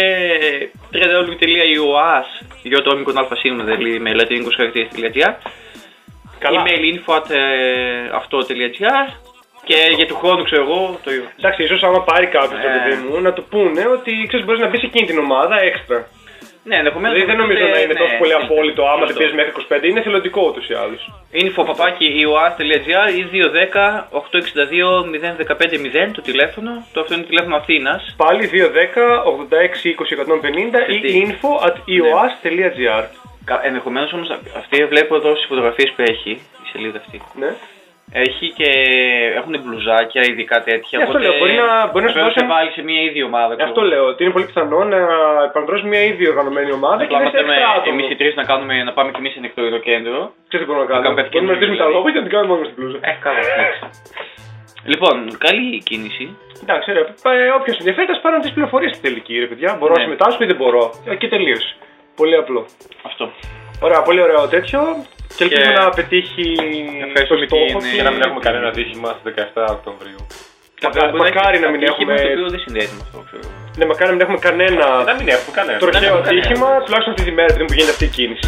www.ioas για το όμικον αλφα σύνολο, δηλαδή με λατινικούς χαρακτήρες.gr Καλά. email info at ε, αυτό.gr και για του χρόνου, ξέρω εγώ, το Εντάξει, ίσως άμα πάρει κάποιος το Ε. παιδί μου να του πούνε ότι ξέρεις μπορείς να μπεις σε εκείνη την ομάδα έξτρα. Ναι, ενδεχομένως. Δηλαδή δεν νομίζω να είναι τόσο πολύ απόλυτο άμα δεν πιέζει μέχρι 25, είναι θελοντικό ούτως ή άλλως. info παπάκι iOS.gr ή 210-862-015-0 το τηλέφωνο. Το αυτό είναι τηλέφωνο Αθήνας. Πάλι 210 86 20 150 ή Γιατί- info at eoas.gr. Ενδεχομένως όμως αυτή βλέπω εδώ στις φωτογραφίες που έχει η σελίδα αυτή. Ναι. Έχει και έχουν μπλουζάκια, ειδικά τέτοια. Ναι, αυτό λέω, μπορεί να- μπορεί να σου πρέπει δώσει- βάλει σε μια ίδια ομάδα. ξέρω Αυτό εγώ. λέω, ότι είναι πολύ πιθανό να επανδρώσει μια ήδη οργανωμένη ομάδα και Απλά να άμα είσαι θέλουμε έξτρα άτομος. εμείς οι τρεις να, κάνουμε, να πάμε κι εμείς σε νεκτορικό κέντρο. Ξέρεις τι μπορούμε να Να κάνουμε κάνουμε; κάτι Μπορούμε να καινούργιο, στήσουμε τα δηλαδή. λόγια και να την κάνουμε μόνο στην πλούζα. Ε, καλά, εντάξει. Λοιπόν, καλή κίνηση. Εντάξει, ωραία. Ε, Όποιος ενδιαφέρεται, ας πάρουν τις πληροφορίες στη τελική, ρε παιδιά. Μπορώ να Ναι. συμμετάσχω ή δεν μπορώ. Ε, Και τελείωσε. Πολύ απλό. Αυτό. Ωραία, πολύ ωραίο τέτοιο. Και ελπίζουμε Και να πετύχει το ευχαριστούμε στόχο την- του. Και να μην έχουμε κανένα δίχημα στις 17 Οκτωβρίου. Μακα- Μπορεί Μακάρι να μην ατύχημα έχουμε. Το οποίο δεν συνδέεται με αυτό, ξέρω εγώ. Ναι, μακάρι να μην έχουμε κανένα Να μην έχουμε κανένα. τροχαίο έχουμε κανένα. ατύχημα, τουλάχιστον αυτή τη μέρα επειδή που γίνεται αυτή η κίνηση.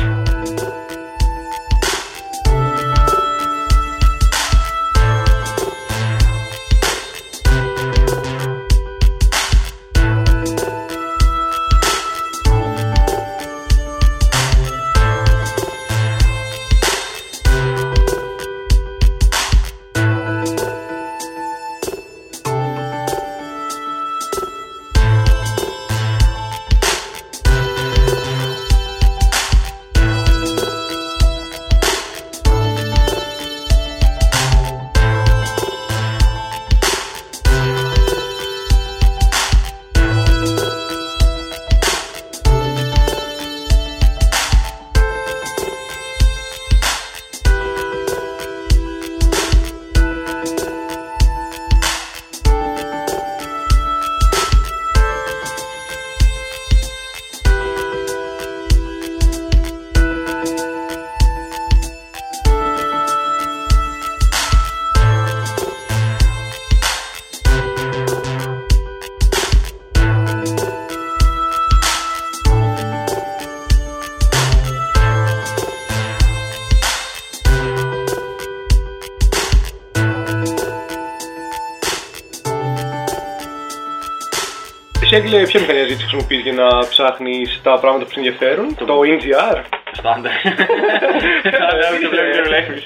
Εσύ Έγκλε, ποια μηχανή αναζήτηση χρησιμοποιείς για να ψάχνεις τα πράγματα που σε ενδιαφέρουν, το NGR. Στάντα. Στάντα, το βλέπω και βλέπεις.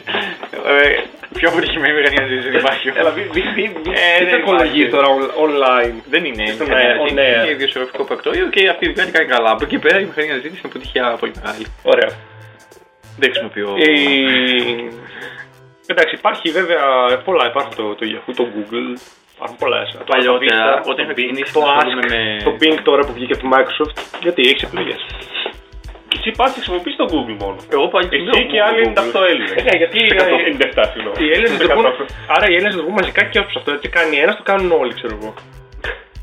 Ε, Πιο αποτυχημένη μηχανή αναζήτηση δεν υπάρχει. Έλα, μη- μη- μη- μη- Ε, τι δεν τεχνολογίες υπάρχει. τώρα on- online; Δεν είναι. Στον μηχανή αέρα, αναζήτηση, on air. Είναι ιδιοσιογραφικό πρακτόριο και αυτή η κάνει κάνει καλά. Από εκεί πέρα η μηχανή αναζήτηση είναι αποτυχία πολύ μεγάλη. Ωραία. Δεν χρησιμοποιώ. Η- Εντάξει, υπάρχει βέβαια πολλά. Υπάρχουν το, το Yahoo, το Google. Υπάρχουν πολλά. Το Παλιότερα, Alpha Vista, όταν το είχα Bing, ξεκινήσει το να Ask, ασχολούμαι με- το Bing τώρα που βγήκε από τη Microsoft. Γιατί έχει επιλογές. Και εσύ πας και χρησιμοποιείς το Google μόνο. Εγώ πάλι Εσύ και άλλοι 98 Έλληνες. Ναι, γιατί 197 συγγνώμη. οι Έλληνες δεν βγουν. Άρα οι Έλληνες δεν βγουν μαζικά και ω προ αυτό. Έτσι κάνει ένας, το κάνουν όλοι, ξέρω εγώ.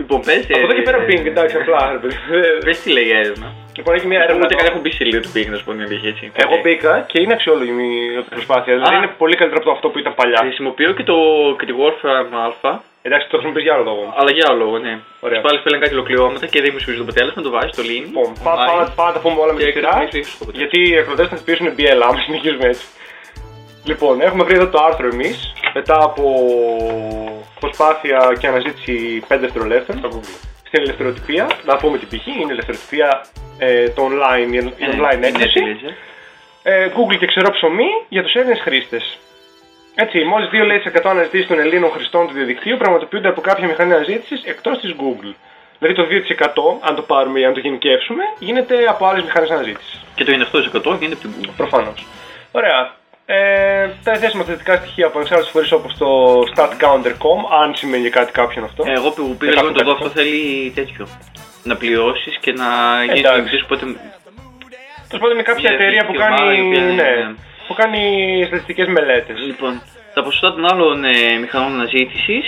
Λοιπόν, πες, Από εδώ και πέρα Bing, εντάξει, απλά. ρε παιδί. Ε, Πες τι λέει η έρευνα. Λοιπόν, έχει μια έρευνα. Ούτε καν έχω μπει σε λίγο του Bing, να σου πω την αλήθεια έτσι. Εγώ μπήκα και είναι αξιόλογη η προσπάθεια. Δηλαδή Α. είναι πολύ καλύτερο από το αυτό που ήταν παλιά. Χρησιμοποιώ και το, και τη Wolfram Alpha, Εντάξει, το χρησιμοποιείς για άλλο λόγο. αλλά για άλλο λόγο, ναι. Ωραία. Πάλι φέρνει κάτι ολοκληρώματα και δεν μου σφίζει το αποτέλεσμα, το βάζει στο link. Λοιπόν, πά- online, πάμε πάμε να τα πούμε όλα με και τη σειρά. εκτιμήσεις το αποτέλεσμα. Γιατί οι εκδοτές θα χτυπήσουν BL, άμα [laughs] συνεχίζουμε έτσι. Λοιπόν, έχουμε βρει εδώ το άρθρο εμείς μετά από προσπάθεια και αναζήτηση 5 δευτερολέπτων στην ελευθεροτυπία. Να πούμε την π.χ. είναι η ελευθεροτυπία ε, το online, η Ε, online είναι έκδοση. Ledger. Ε, Google και ξερό ψωμί για τους Έλληνες χρήστες. Έτσι, μόλις 2 λέει 100 αναζητήσεις των Ελλήνων χρηστών του διαδικτύου πραγματοποιούνται από κάποια μηχανή αναζήτησης εκτός της Google. Δηλαδή το 2% αν το πάρουμε ή αν το γενικεύσουμε, γίνεται από άλλες μηχανές αναζήτησης. Και το 98% γίνεται από την Google. Προφανώς. Ωραία. Ε, τα διαθέσιμα θετικά στοιχεία από εξάρτητε φορείς όπως το statcounter.com, αν σημαίνει κάτι κάποιον αυτό. Ε, Εγώ που πήγα Δεν λίγο να το δω κάποιο αυτό θέλει τέτοιο. Να πληρώσεις και να γίνεις Εντάξει. εξή. Οπότε Τέλος πάντων είναι κάποια μια εταιρεία που τέτοια ομάδα κάνει, η οποία είναι- ναι, ναι. που κάνει στατιστικές μελέτες. Λοιπόν, τα ποσοστά των άλλων ε, μηχανών αναζήτησης,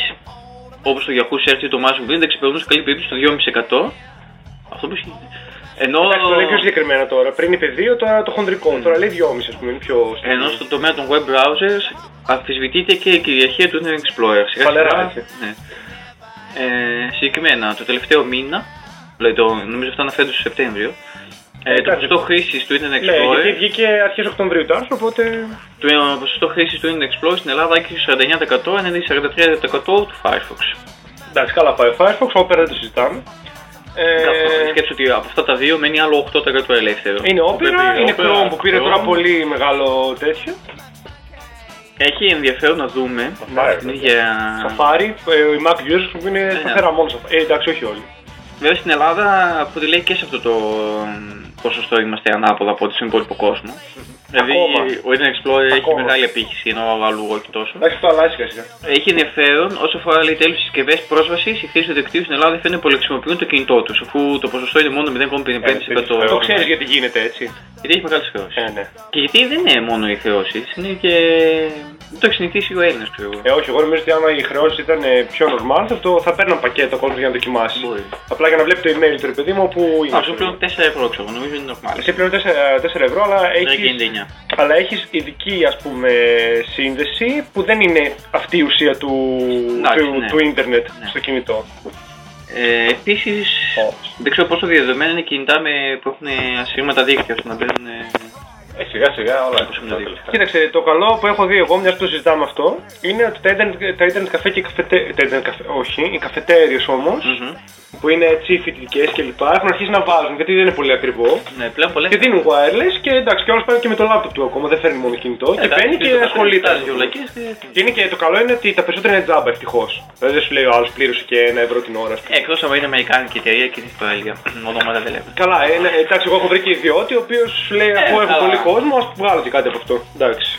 όπως το Yahoo Search ή το Microsoft Bing, δεν ξεπερνούν σε καλή περίπτωση το 2,5%. Αυτό που ισχύει. Ενώ, Εντάξει, το λέει πιο συγκεκριμένα τώρα. Πριν είπε 2, τώρα το χοντρικό. Τώρα λέει 2,5 ας πούμε, είναι πιο ενώ στον τομέα των web browsers αμφισβητείται και η κυριαρχία του Internet Explorer. Σιγά Φανερά, σιγά, έτσι. ναι. ε, συγκεκριμένα, το τελευταίο μήνα, δηλαδή το, νομίζω αυτό αναφέρεται στο Σεπτέμβριο, ε, το εντάξει. ποσοστό χρήσης του Internet Ναι, Explorer, γιατί βγήκε αρχές Οκτωβρίου το άρθρο, οπότε. το ε, ποσοστό χρήσης του Internet Explorer στην Ελλάδα έχει 49% έναντι 43% του Firefox. Εντάξει, καλά πάει ο Firefox, Opera δεν το συζητάμε. Ε, Σκέψου ότι από αυτά τα δύο μένει άλλο 8% ελεύθερο. είναι Που πρέπει- Opera, είναι Opera, Chrome που πήρε τώρα Chrome. πολύ μεγάλο τέτοιο. Έχει ενδιαφέρον να δούμε Safari, την ίδια... Safari, ε, οι Mac users χρησιμοποιούν ναι. σταθερά μόνος Safari. Ε, εντάξει, όχι όλοι. Βέβαια στην Ελλάδα αποτελεί και σε αυτό το μ, ποσοστό είμαστε ανάποδα από ό,τι στον υπόλοιπο κόσμο. Δηλαδή Ακόμα. ο Internet Explorer έχει Ακόμα. μεγάλη απήχηση ενώ αλλού όχι τόσο. Εντάξει, αυτό αλλάζει σιγά σιγά. Έχει ενδιαφέρον όσο αφορά λέει τέλος συσκευές πρόσβασης, οι χρήστες του δικτύου στην Ελλάδα φαίνεται πολύ χρησιμοποιούν το κινητό τους, αφού το ποσοστό είναι μόνο 0,55%. Το ξέρεις γιατί γίνεται έτσι. Γιατί έχει μεγάλες χρεώσει. Ε, ναι. Και γιατί δεν είναι μόνο οι χρεώσει, είναι και. Δεν το έχει συνηθίσει ο Έλληνας, ξέρω εγώ. Ε, όχι, εγώ νομίζω ότι άμα οι χρεώσει ήταν ε, πιο normal, θα, το, θα παίρναν πακέτο ο κόσμος για να δοκιμάσει. Μπορεί. Απλά για να βλέπει το email του ρε παιδί μου που είναι. Α, σου πλέον 4 ευρώ, ξέρω εγώ, νομίζω είναι normal. Εσύ πλέον 4, 4 ευρώ, αλλά έχεις, 3,99. αλλά έχεις ειδική ας πούμε σύνδεση που δεν είναι αυτή η ουσία του, Εντάξει, του, ναι. του ίντερνετ Ναι. στο κινητό. Ε, Επίσης, δεν ξέρω πόσο διαδεδομένα είναι κινητά με, που έχουν ασύρματα δίκτυα ώστε να μπαίνουν. Ε, Ε, σιγά σιγά όλα Πώς είναι τα το τελευταία. Κοίταξε, το καλό που έχω δει εγώ, μιας που το συζητάμε αυτό, είναι ότι τα internet, τα internet καφέ και οι καφετέ, τα internet καφέ, όχι, οι καφετέριες όμως, μμμ. Που είναι έτσι φοιτητικές κλπ. έχουν αρχίσει να βάζουν γιατί δεν είναι πολύ ακριβό. Ναι, πλέον πολλές. Και δίνουν wireless και εντάξει, και όλος πάει και με το laptop του ακόμα, δεν φέρνει μόνο κινητό. και μπαίνει και ασχολείται. Και είναι και το καλό είναι ότι τα περισσότερα είναι τζάμπα ευτυχώς. Δηλαδή δεν σου λέει ο άλλος πλήρωσε και ένα ευρώ την ώρα. ας πούμε. Εκτός αν είναι Αμερικάνικη εταιρεία και είναι στο Αίγυπτο. Ονόματα δεν λέμε. Καλά, ε, ναι, εντάξει, εγώ έχω βρει και ιδιώτη ο οποίος σου λέει αφού έχω καλά. πολύ κόσμο, ας βγάλω και κάτι από αυτό. Εντάξει.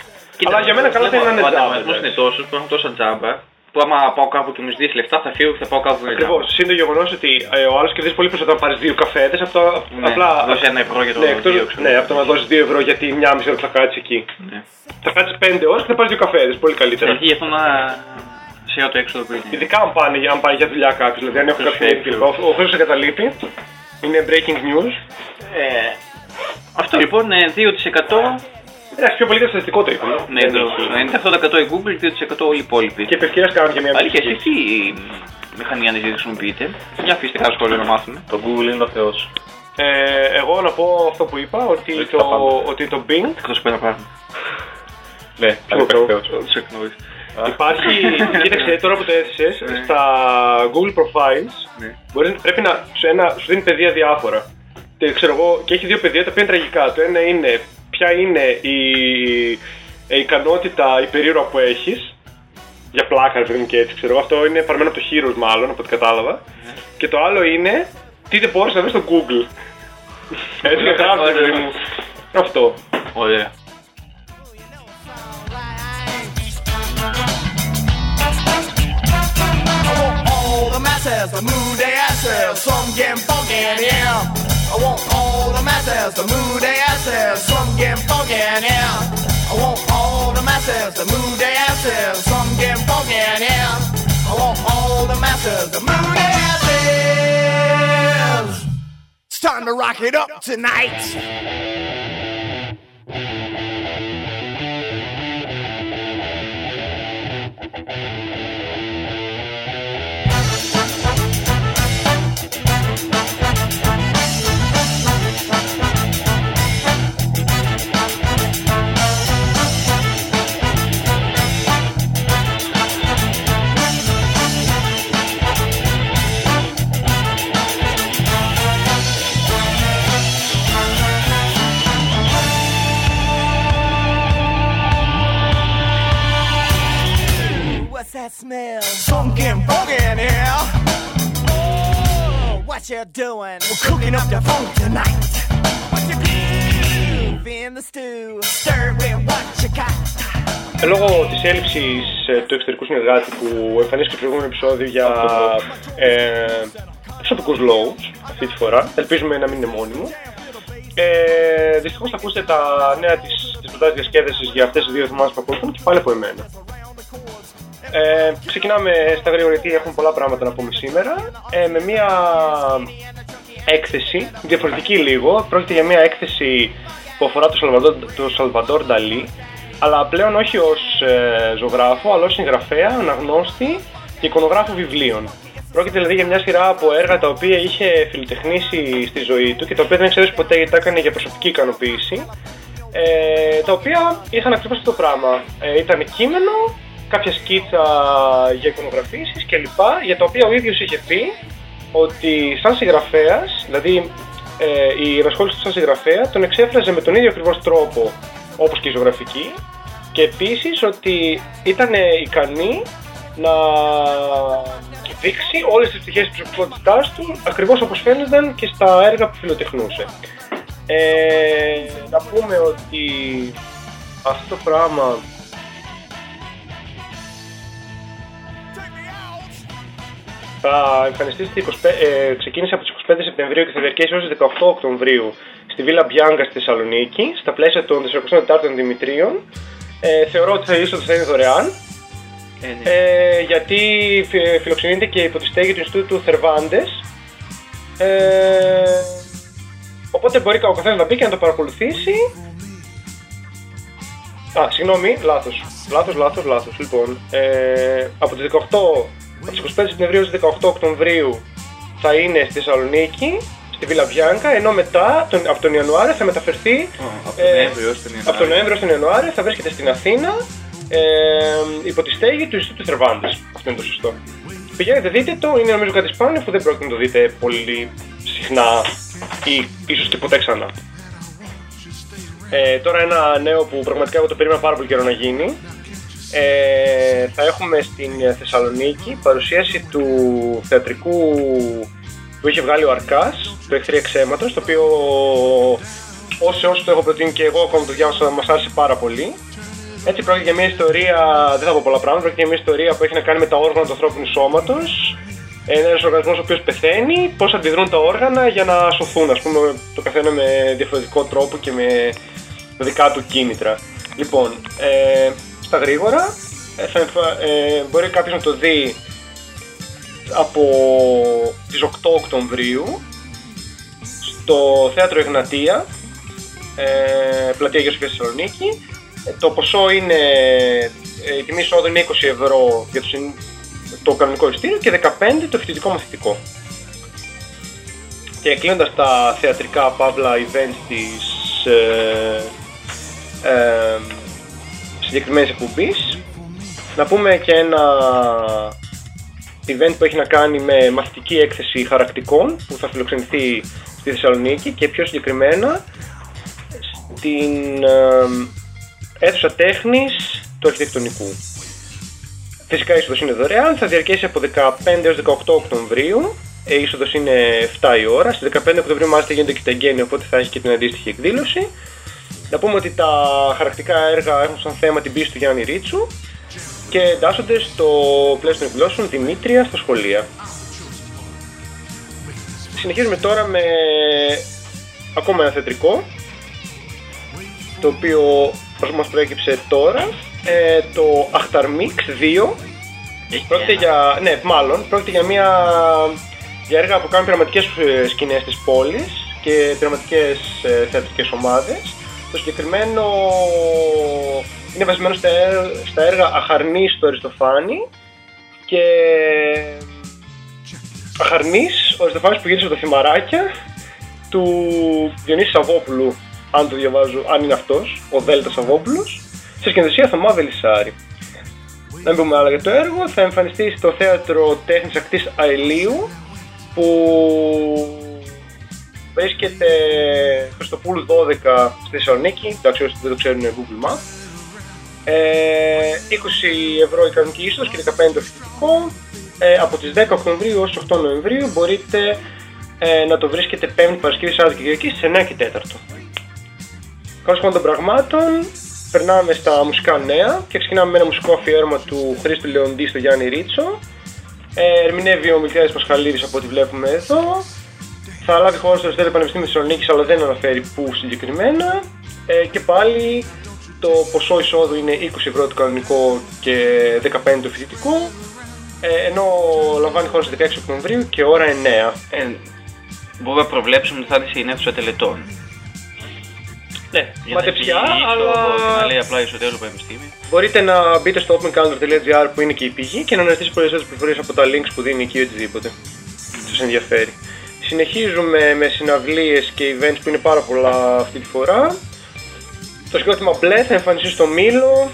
Αλλά για μένα καλά δεν είναι Ο τζάμπα. ανταγωνισμός είναι τόσος που έχουν τόσα τζάμπα που άμα πάω κάπου και μου ζητήσει λεφτά θα φύγω και θα πάω κάπου που είναι Ακριβώς. τζάμπα. Είναι το γεγονός ότι ε, ο άλλος κερδίζει πολύ περισσότερο να πάρεις δύο καφέδες από το. Ναι, απλά. δώσει ένα ευρώ για το ναι, εκτός- δύο, ξέρω. ναι, από το να δώσεις δύο ευρώ γιατί μια μισή ώρα θα κάτσεις εκεί. Ναι. Θα κάτσεις πέντε ώρες και θα πάρεις δύο καφέδες. Πολύ καλύτερα. Έχει γι' αυτό να σιγά το έξοδο που είναι. Ειδικά αν, πάνε, αν πάει για δουλειά κάποιος. Δηλαδή αν έχω Σωστό. κάποια κλπ. Ο, ο Χρήστος εγκαταλείπει. Είναι breaking news. Ε, αυτό λοιπόν είναι 2% Εντάξει, πιο πολύ στατιστικό το είπαμε. ναι, το 98% η Google, 2% όλοι οι υπόλοιποι. Και επευκαιρία κάνουμε και μια Αλήθεια, μισή. εσείς τι μηχανή αναζήτηση χρησιμοποιείτε. Για αφήστε κάνα σχόλιο να μάθουμε. Το Google είναι ο Θεός. Ε, εγώ να πω αυτό που είπα, ότι Ρίξτε το, τα πάντα. ότι το Bing Εκτός που ένα πράγμα. Ναι, Ποιο θα το- Θεός. Σε εκνόηση. Υπάρχει, κοίταξε τώρα που το έθεσες, Ναι. στα Google Profiles Ναι. μπορείς, πρέπει να σου, ένα, σου δίνει παιδεία διάφορα. Και, ξέρω εγώ, και έχει δύο παιδεία τα οποία είναι τραγικά. Το ένα είναι ποια είναι η, η ικανότητα, η περίεργα που έχεις για πλάκα, ρε παιδί μου και έτσι, ξέρω εγώ. Αυτό είναι παρμένο από το Heroes μάλλον, από ό,τι κατάλαβα. Και το άλλο είναι τι δεν μπορείς να βρεις στο Google. [laughs] έτσι Ωραία, γράφει, ρε παιδί ωραία. μου. Αυτό. Ωραία. I want all the masses to move their asses, some getting funky in here. I want all the masses to move their asses, some getting funky in here. I want all the masses to move their asses, some getting funky in here. I want all the masses to move their asses. It's time to rock it up tonight. What's that smell? Funkin' funky in here. Oh, what you doing? We're cooking up the funk tonight. What you do? In the stew. Stir it with what you got. Ε, Λόγω της έλλειψη του εξωτερικού συνεργάτη που εμφανίστηκε στο προηγούμενο επεισόδιο για ε, προσωπικού λόγους αυτή τη φορά, ελπίζουμε να μην είναι μόνιμο. Ε, Δυστυχώς θα ακούσετε τα νέα της της προτάσεις διασκέδασης για αυτές τις δύο εβδομάδες που ακολουθούν και πάλι από εμένα. Ε, ξεκινάμε στα γρήγορα γιατί έχουμε πολλά πράγματα να πούμε σήμερα. Ε, με μια έκθεση, διαφορετική λίγο. Πρόκειται για μια έκθεση που αφορά το Σαλβαντόρ, το Σαλβαντόρ Νταλή, αλλά πλέον όχι ως ε, ζωγράφο, αλλά ως συγγραφέα, αναγνώστη και εικονογράφο βιβλίων. Πρόκειται δηλαδή για μια σειρά από έργα τα οποία είχε φιλοτεχνήσει στη ζωή του και τα οποία δεν εξέδωσε ποτέ γιατί τα έκανε για προσωπική ικανοποίηση. Ε, τα οποία είχαν ακριβώς αυτό το πράγμα. Ε, ήταν κείμενο, κάποια σκίτσα για εικονογραφήσεις κλπ. Για τα οποία ο ίδιος είχε πει ότι σαν συγγραφέας, δηλαδή ε, η ενασχόληση του σαν συγγραφέα τον εξέφραζε με τον ίδιο ακριβώς τρόπο όπως και η ζωγραφική και επίσης ότι ήταν ικανή να δείξει όλες τις πτυχές της προσωπικότητάς του ακριβώς όπως φαίνονταν και στα έργα που φιλοτεχνούσε. Ε, να πούμε ότι αυτό το πράγμα θα εμφανιστεί στις 25, ε, ξεκίνησε από τις 25 Σεπτεμβρίου και θα διαρκέσει ως τις 18 Οκτωβρίου στη Βίλα Μπιάνκα στη Θεσσαλονίκη, στα πλαίσια των 44 Δημητρίων. Ε, θεωρώ ότι θα ίσως θα είναι δωρεάν, Ε, ναι. ε, γιατί φι- φιλοξενείται και υπό τη στέγη του Ινστιτούτου Θερβάντες. Ε, οπότε μπορεί ο καθένας να μπει και να το παρακολουθήσει. Α, συγγνώμη, λάθος. Λάθος, λάθος, λάθος. Λοιπόν, ε, από τις 18, από τις 25 Σεπτεμβρίου στις 18 Οκτωβρίου θα είναι στη Θεσσαλονίκη, στη Βίλα Μπιάνκα, ενώ μετά, τον, από τον Ιανουάριο θα μεταφερθεί από τον ε, Νοέμβριο ως τον Ιανουάριο. από τον Νοέμβριο στον Ιανουάριο θα βρίσκεται στην Αθήνα ε, υπό τη στέγη του Ινστιτούτου Θερβάντες. Αυτό είναι το σωστό. Πηγαίνετε, δείτε το, είναι νομίζω κάτι σπάνιο που δεν πρόκειται να το δείτε πολύ συχνά ή ίσως και ποτέ ξανά. Ε, τώρα ένα νέο που πραγματικά εγώ το περίμενα πάρα πολύ καιρό να γίνει. Ε, θα έχουμε στην Θεσσαλονίκη παρουσίαση του θεατρικού που είχε βγάλει ο Αρκάς, το Εχθρή Εξαίματος, το οποίο όσο όσο το έχω προτείνει και εγώ ακόμα το διάβασα μας άρεσε πάρα πολύ. Έτσι πρόκειται για μια ιστορία, δεν θα πω πολλά πράγματα, πρόκειται για μια ιστορία που έχει να κάνει με τα όργανα του ανθρώπινου σώματος. Είναι ένας οργανισμός ο οποίος πεθαίνει, πώς αντιδρούν τα όργανα για να σωθούν, ας πούμε, το καθένα με διαφορετικό τρόπο και με δικά του κίνητρα. Λοιπόν, ε, στα γρήγορα, ε, θα, εμφα- ε, μπορεί κάποιος να το δει από τις 8 Οκτωβρίου στο Θέατρο Εγνατία, ε, πλατεία Αγίας Σοφίας Θεσσαλονίκη. Ε, το ποσό είναι, ε, η τιμή εισόδου είναι 20 ευρώ για το, συν- το κανονικό ειστήριο και 15 το φοιτητικό μαθητικό. Και κλείνοντας τα θεατρικά παύλα events της ε, ε, συγκεκριμένης εκπομπής, Να πούμε και ένα event που έχει να κάνει με μαθητική έκθεση χαρακτικών που θα φιλοξενηθεί στη Θεσσαλονίκη και πιο συγκεκριμένα στην ε, αίθουσα τέχνης του αρχιτεκτονικού. Φυσικά η είσοδος είναι δωρεάν, θα διαρκέσει από 15 έως 18 Οκτωβρίου. Ε, Η είσοδος είναι 7 η ώρα. Στις 15 Οκτωβρίου μάλιστα γίνεται και τα εγγένεια, οπότε θα έχει και την αντίστοιχη εκδήλωση. Να πούμε ότι τα χαρακτικά έργα έχουν σαν θέμα την πίστη του Γιάννη Ρίτσου και εντάσσονται στο πλαίσιο των εκδηλώσεων Δημήτρια στα σχολεία. Συνεχίζουμε τώρα με ακόμα ένα θεατρικό το οποίο μας προέκυψε τώρα ε, το Αχταρμίξ 2 Έχει Πρόκειται ένα. για, ναι, μάλλον, πρόκειται για μια για έργα που κάνουν πειραματικές ε, σκηνές της πόλης και πειραματικές ε, θεατρικές ομάδες. Το συγκεκριμένο είναι βασισμένο στα, έ- στα έργα Αχαρνής του Αριστοφάνη και Αχαρνής, ο Αριστοφάνης που γύρισε από τα θυμαράκια του Διονύσης Σαββόπουλου, αν το διαβάζω, αν είναι αυτός, ο Δέλτας Σαββόπουλος, σε σκηνοθεσία Θωμά Βελισσάρη. Να μην πούμε άλλα για το έργο, θα εμφανιστεί στο θέατρο τέχνης ακτής Αελίου που βρίσκεται Χριστοπούλου 12 στη Θεσσαλονίκη, εντάξει όσοι δεν το ξέρουν είναι Google Maps. Ε, 20 ευρώ η κανονική είσοδος και 15 το φοιτητικό. Ε, από τις 10 Οκτωβρίου ως 8 Νοεμβρίου μπορείτε ε, να το βρίσκετε 5η Παρασκευή Σάββατο και Κυριακή στις 9 και 4. Καλώς των πραγμάτων, περνάμε στα μουσικά νέα και ξεκινάμε με ένα μουσικό αφιέρωμα του Χρήστου Λεοντή στο Γιάννη Ρίτσο. Ε, ερμηνεύει ο Μιλτιάδης Πασχαλίδης από ό,τι βλέπουμε εδώ. Θα λάβει χώρα στο Αριστοτέλειο Πανεπιστήμιο Θεσσαλονίκης, αλλά δεν αναφέρει πού συγκεκριμένα. Ε, και πάλι το ποσό εισόδου είναι 20 ευρώ το κανονικό και 15 το φοιτητικό. Ε, ενώ λαμβάνει χώρα στις 16 Οκτωβρίου και ώρα 9. Ε, μπορούμε να προβλέψουμε ότι θα είναι στην αίθουσα τελετών. Ναι, Για να μαντεψιά, έχει αλλά το- και να λέει απλά Ισοτέλο Πανεπιστήμιο. μπορείτε να μπείτε στο opencalendar.gr που είναι και η πηγή και να αναζητήσετε περισσότερες πληροφορίες από τα links που δίνει εκεί ή οτιδήποτε. Σας ενδιαφέρει. Συνεχίζουμε με συναυλίες και events που είναι πάρα πολλά αυτή τη φορά. Το συγκρότημα Μπλε θα εμφανιστεί στο Μήλο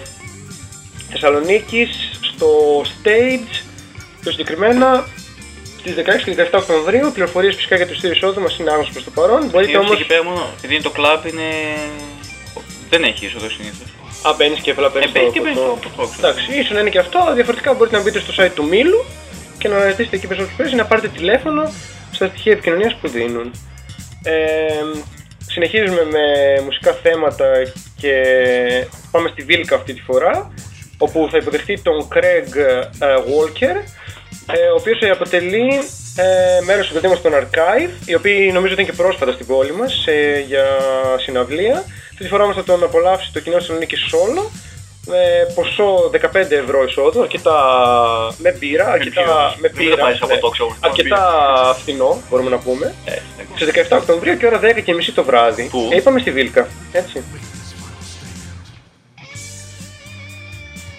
Θεσσαλονίκης, στο Stage πιο συγκεκριμένα στις 16 και 17 Οκτωβρίου. Πληροφορίες φυσικά για το ειστήριο εισόδου μας είναι άγνωστο προς το παρόν. Μπορείτε Συνήθως όμως... εκεί πέρα μόνο, επειδή είναι το κλαμπ είναι... Δεν έχει είσοδο συνήθως. Α, μπαίνεις και απλά Ε, παίρνεις μπαίνει το και μπαίνει ποτό. στο ποτό. ξέρω. Εντάξει, ίσως να είναι και αυτό. Διαφορετικά μπορείτε να μπείτε στο site του Μήλου και να αναζητήσετε εκεί περισσότερες πληροφορίες ή να πάρετε τηλέφωνο στα στοιχεία επικοινωνίας που δίνουν. Ε, συνεχίζουμε με μουσικά θέματα και πάμε στη Βίλκα αυτή τη φορά όπου θα υποδεχτεί τον Craig ε, Walker ε, ο οποίος αποτελεί ε, μέρος του συγκροτήματος των Archive οι οποίοι νομίζω ήταν και πρόσφατα στην πόλη μας ε, για συναυλία αυτή τη φορά όμως θα τον απολαύσει το κοινό Θεσσαλονίκη Solo με ποσό 15 ευρώ εισόδου, αρκετά με μπύρα, αρκετά με Μην το πύρα, πάρεις από ναι, το ξέρω. αρκετά φθηνό μπορούμε να πούμε. Ε, Στις 17 Οκτωβρίου και ώρα 10 και μισή το βράδυ. Πού; Ε, είπαμε στη Βίλκα, έτσι.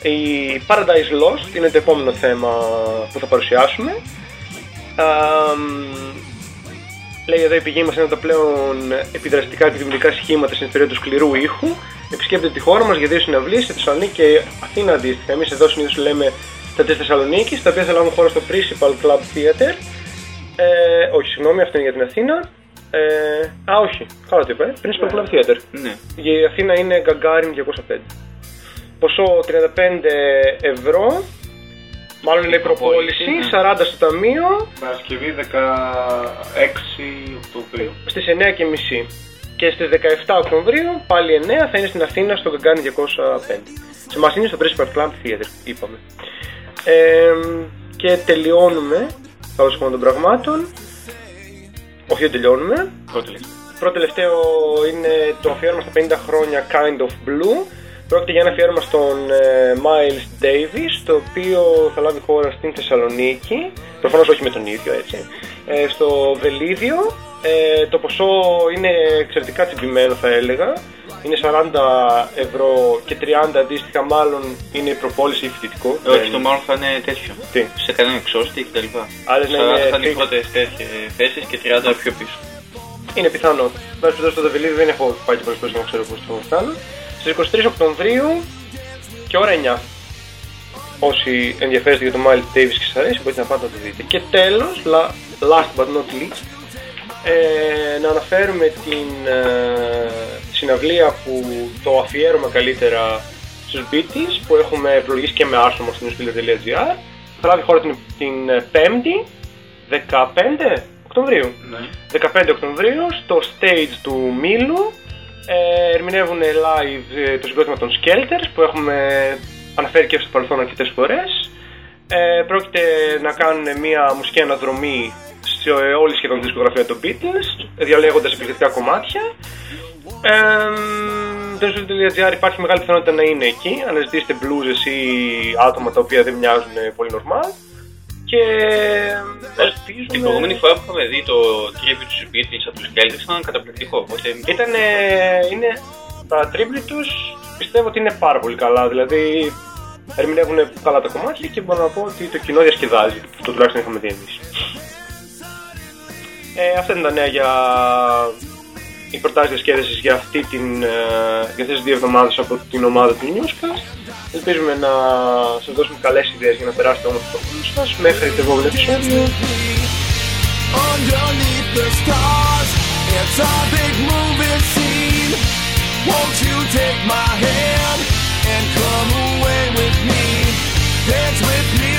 Η Paradise Lost είναι το επόμενο θέμα που θα παρουσιάσουμε. Αμ, λέει εδώ η πηγή μας είναι από τα πλέον επιδραστικά και δημιουργικά σχήματα στην ιστορία του σκληρού ήχου. Επισκέπτεται τη χώρα μας για δύο συναυλίες σε Θεσσαλονίκη και Αθήνα αντίστοιχα. Εμείς εδώ συνήθως λέμε τα της Θεσσαλονίκης, τα οποία θα λάβουν χώρα στο Principal Club Theater. Ε, όχι, συγγνώμη, αυτό είναι για την Αθήνα. Ε, α, όχι, καλά το είπα, ε. Principal Club Theater. Ναι. Για η Αθήνα είναι Γκαγκάριν 205. Ποσό 35 ευρώ. Μάλλον είναι η προπόληση, προπόληση, 40 στο ταμείο Παρασκευή 16 Οκτωβρίου. στις 9.30. Και στις 17 Οκτωβρίου, πάλι 9, θα είναι στην Αθήνα στο Γκαγκάριν 205. Σε μας είναι στο Principal Club Theater, είπαμε. Ε, και τελειώνουμε, καλώς των πραγμάτων. Όχι, δεν τελειώνουμε. Πρώτη λέξη. Πρώτο τελευταίο είναι το αφιέρωμα στα 50 χρόνια Kind of Blue. Πρόκειται για ένα αφιέρωμα στον ε, Miles Davis, το οποίο θα λάβει χώρα στην Θεσσαλονίκη. Προφανώς όχι με τον ίδιο, έτσι. Ε, στο Βελίδιο. Ε, το ποσό είναι εξαιρετικά τσιμπημένο, θα έλεγα. Είναι 40 ευρώ και 30 αντίστοιχα, μάλλον είναι η προπόληση ή φοιτητικό. Ε, Όχι, Δεν- το μάλλον θα είναι τέτοιο. Τι; Σε κανένα εξώστη και τα λοιπά. Άλλες να 40 είναι θα είναι οι fixed. πρώτες τέτοιες θέσεις και 30 πιο πίσω. Είναι πιθανό. Βάσει στο Δεβελίδη δεν έχω πάει και πολλές για να ξέρω πώς το κάνω. Στις 23 Οκτωβρίου και ώρα 9. όσοι ενδιαφέρεστε για το Miles Davis και σας αρέσει μπορείτε να πάτε να το δείτε. Και τέλος, la- last but not least, ε, να αναφέρουμε την ε, συναυλία που το αφιέρωμα καλύτερα στους Beatles που έχουμε προλογίσει και με άρθρο μας στο newspeeder.gr θα λάβει χώρα την, την ε, 5η 15 Οκτωβρίου. Ναι. 15 Οκτωβρίου στο stage του Μήλου ε, ερμηνεύουν live ε, το συγκρότημα των Skelters που έχουμε αναφέρει και στο παρελθόν αρκετές φορές. Ε, πρόκειται να κάνουν μια μουσική αναδρομή σε όλη σχεδόν τη δισκογραφία των Beatles, διαλέγοντας εκπληκτικά κομμάτια. Ε, το newsletter.gr υπάρχει μεγάλη πιθανότητα να είναι εκεί. Αναζητήσετε blues ή άτομα τα οποία δεν μοιάζουν πολύ normal. Και ελπίζουμε... Την προηγούμενη φορά που είχαμε δει το tribute στους Beatles από τους Celtics ήταν καταπληκτικό. Οπότε Ήταν, είναι, τα tribute τους πιστεύω ότι είναι πάρα πολύ καλά. Δηλαδή ερμηνεύουν καλά τα κομμάτια και μπορώ να πω ότι το κοινό διασκεδάζει. Το τουλάχιστον είχαμε δει εμείς. Ε, αυτά είναι τα νέα για οι προτάσεις διασκέδαση για, αυτή την, ε, για αυτές τις δύο εβδομάδες από την ομάδα του Newscast. Ελπίζουμε να σας δώσουμε καλές ιδέες για να περάσετε όμως το χρόνο σας μέχρι το επόμενο επεισόδιο. underneath the stars. It's a big movie scene. Won't you take my hand and come away with me? Dance with me,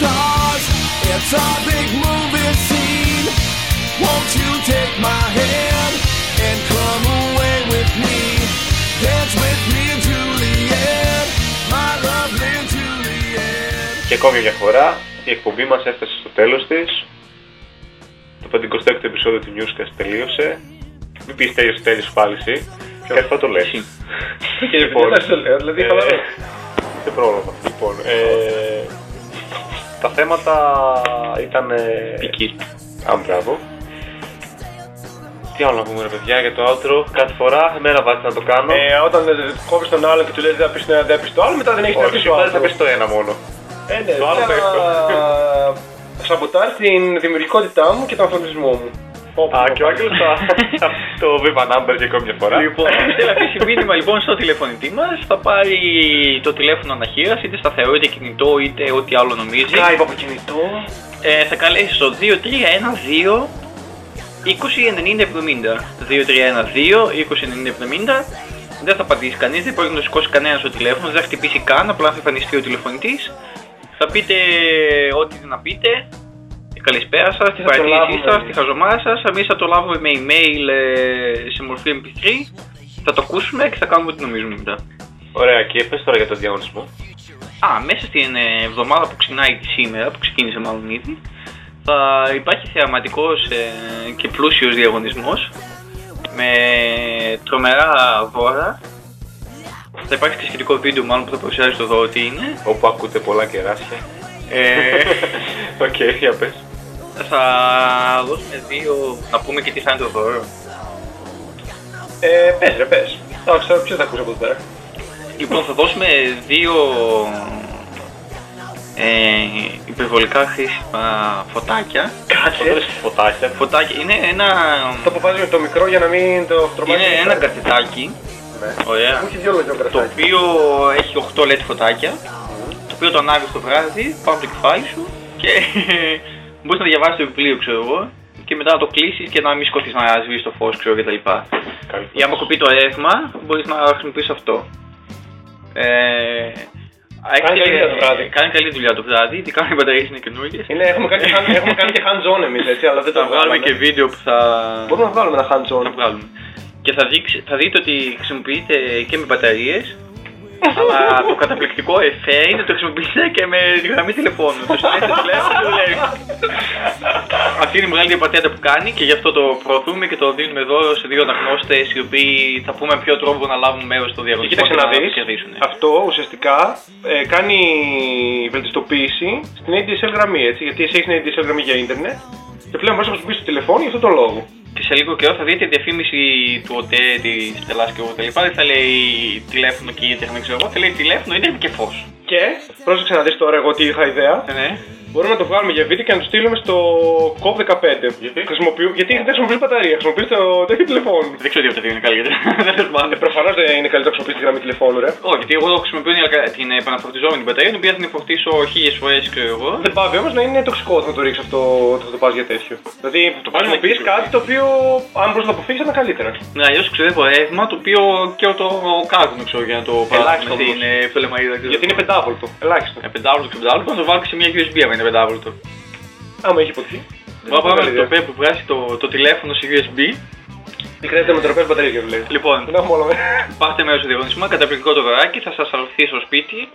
stars? It's a big movie scene. Won't you take my hand and come away with me? Dance with me, Juliet, my lovely Juliet. Και ακόμη μια φορά, η εκπομπή μας έφτασε στο τέλος της. Το 56ο επεισόδιο του Newscast τελείωσε. Μην πεις τέλειωσε, τέλειωσε πάλι εσύ. Κάτι θα το λες. Εσύ. λοιπόν, Δεν το λέω, δηλαδή, χαλαρό. δεν πρόλαβα. Λοιπόν, ε, τα θέματα ήταν... Ε, Πική. Α, μπράβο. Τι άλλο να πούμε ρε παιδιά για το outro. Κάθε φορά εμένα βάζετε να το κάνω. Ε, όταν ε, κόβεις τον άλλον και του λες δεν θα πεις το ένα, δεν θα πεις το άλλο, μετά δεν έχεις να Όχι, πεις σου το βάζεις να άλλο. πεις το ένα μόνο. Ε, ναι, το άλλο θα [laughs] σαμποτάρει την δημιουργικότητά μου και τον ανθρωπισμό μου. Α, και ο Άγγελος θα, θα το Viva Number για ακόμη μια φορά. Λοιπόν, [laughs] θέλει να αφήσει μήνυμα λοιπόν στο τηλεφωνητή μας. Θα πάρει το τηλέφωνο αναχείρα, είτε σταθερό είτε κινητό είτε ό,τι άλλο νομίζει. Skype από κινητό. Ε, θα καλέσει στο 2312 20 90 70. 2312 20 90 70. Δεν θα απαντήσει κανείς, δεν μπορεί να το σηκώσει κανένας στο τηλέφωνο, δεν θα χτυπήσει καν, απλά θα εμφανιστεί ο τηλεφωνητής. Θα πείτε ό,τι να πείτε. Καλησπέρα σας, την θα το παρατήρησή λάβουμε. σας, τη χαζομάρα σας. Εμείς θα το λάβουμε με email ε, σε μορφή MP3. Θα το ακούσουμε και θα κάνουμε ό,τι νομίζουμε μετά. Ωραία, και πες τώρα για το διαγωνισμό. Α, μέσα στην ε, εβδομάδα που ξεκινάει σήμερα, που ξεκίνησε μάλλον ήδη, θα υπάρχει θεαματικός ε, και πλούσιος διαγωνισμός με τρομερά δώρα. Θα υπάρξει και σχετικό βίντεο μάλλον που θα παρουσιάζει το δώρο τι είναι. Όπου ακούτε πολλά κεράσια. Ε, [laughs] Οκ, για πες. Θα δώσουμε δύο, να πούμε και τι θα είναι το δώρο. Ε, πες ρε, πες. Θα ξέρω ποιος θα ακούσει από εδώ πέρα. Λοιπόν, θα δώσουμε δύο ε, υπερβολικά χρήσιμα φωτάκια. Κάτσε. Φωτάκια. Φωτάκια είναι ένα, Το που βάζουμε το μικρό για να μην το τρομάξει. είναι ένα καθετάκι. Ναι. Ωραία. Μου έχει δυο λογικό Το κρασάκι. οποίο έχει 8 LED φωτάκια. Το οποίο το ανάβεις το βράδυ πάνω από το κεφάλι σου και μπορείς να διαβάσεις το βιβλίο, ξέρω εγώ. Και μετά να το κλείσεις και να μην σκοτείς να σβήσεις το φως, ξέρω κτλ. Καλή Ή άμα κοπεί το ρεύμα, μπορείς να χρησιμοποιήσεις αυτό. Ε, Α, έχει Κάνει καλή- καλή δουλειά το βράδυ. Κάνει καλή δουλειά το βράδυ, τι κάνουν οι μπαταρίες είναι καινούργιες. Είναι, έχουμε, κάνει, και hand- έχουμε κάνει και hands on εμείς, έτσι, αλλά δεν το Θα βγάλουμε βγάλαμε. και βίντεο που θα... Μπορούμε να βγάλουμε ένα hands on. θα βγάλουμε. Και θα, δείξει, θα δείτε ότι χρησιμοποιείται και με μπαταρίες, αλλά το καταπληκτικό εφέ είναι το χρησιμοποιείτε και με γραμμή τηλεφώνου. Το συνέχεια τηλέφωνο και δουλεύει. Αυτή είναι η μεγάλη πατέντα που κάνει και γι' αυτό το προωθούμε και το δίνουμε εδώ σε δύο αναγνώστες οι οποίοι θα πούμε με ποιο τρόπο να λάβουν μέρος στο διαγωνισμό Κοίταξε να και δεις, κερδίσουν. αυτό ουσιαστικά ε, κάνει βελτιστοποίηση στην ADSL γραμμή, έτσι, γιατί εσύ έχεις την ADSL γραμμή για ίντερνετ και πλέον μπορείς να χρησιμοποιήσεις το τηλεφώνο για αυτόν τον λόγο. Και σε λίγο καιρό θα δείτε τη διαφήμιση του ΟΤΕ, της Στελά και εγώ τα λοιπά. Δεν θα λέει τηλέφωνο και ίντερνετ, δεν ξέρω εγώ. Θα λέει τηλέφωνο, ίντερνετ και φως. Και, πρόσεξε να δεις τώρα εγώ τι είχα ιδέα, Ναι. μπορούμε να το βγάλουμε για βίντεο και να το στείλουμε στο COP15. Γιατί; Χρησιμοποιού, γιατί δεν χρησιμοποιείς μπαταρία, χρησιμοποιείς το τέτοιο τηλεφώνου. Δεν ξέρω τι από τα δύο είναι καλύτερα. [laughs] Δεν το Ε, θυμάμαι. προφανώς δεν είναι καλύτερο να χρησιμοποιείς τη γραμμή τηλεφώνου, ρε. Όχι, γιατί εγώ χρησιμοποιώ την- την επαναφορτιζόμενη μπαταρία, την οποία θα την φορτίσω χίλιες φορές, ξέρω εγώ. Δεν πάβει όμως να είναι τοξικό όταν το ρίξεις αυτό όταν θα το πας για τέτοιο. Δηλαδή, το πας να χρησιμοποιεί εκεί, κάτι το οποίο, αν μπορείς να το αποφύγεις, θα είναι καλύτερα. Ναι, αλλιώς ξεδεύω ρεύμα το οποίο και το κάρβουνο ξέρω για να το Ελάχιστο παράσουμε στην όμως. ε, πτολεμαίδα. ξέρω. Γιατί είναι πεντάβολτο. Ελάχιστο. Ε, πεντάβολτο και πεντάβολτο, να το βάλω και σε μια USB άμα είναι πεντάβολτο. Άμα έχει ποτέ. Μα πάμε το πέ που βγάζει το, το τηλέφωνο σε USB. Τι χρειάζεται με τροπέ μπαταρία και βλέπει. Λοιπόν, Δεν έχουμε όλα μέσα. Πάρτε μέρο στο διαγωνισμό, καταπληκτικό το δωράκι, θα σας αρρωθεί στο σπίτι.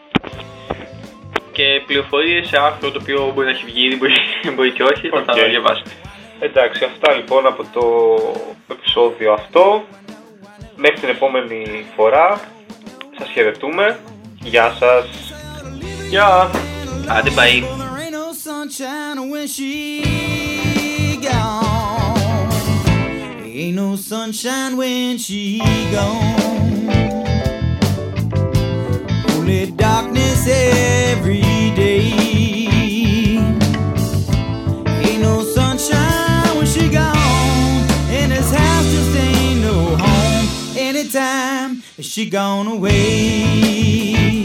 Και πληροφορίες σε άρθρο το οποίο μπορεί να έχει βγει, δεν μπορεί, [laughs] μπορεί και όχι, θα Οκ. τα διαβάσετε. Εντάξει, αυτά λοιπόν από το επεισόδιο αυτό. Μέχρι την επόμενη φορά. Σας χαιρετούμε. Γεια σας. job. Bye, the Ain't no sunshine when she gone. Only darkness every day. Ain't no sunshine when she gone. And this house just ain't no home. Anytime she gone away.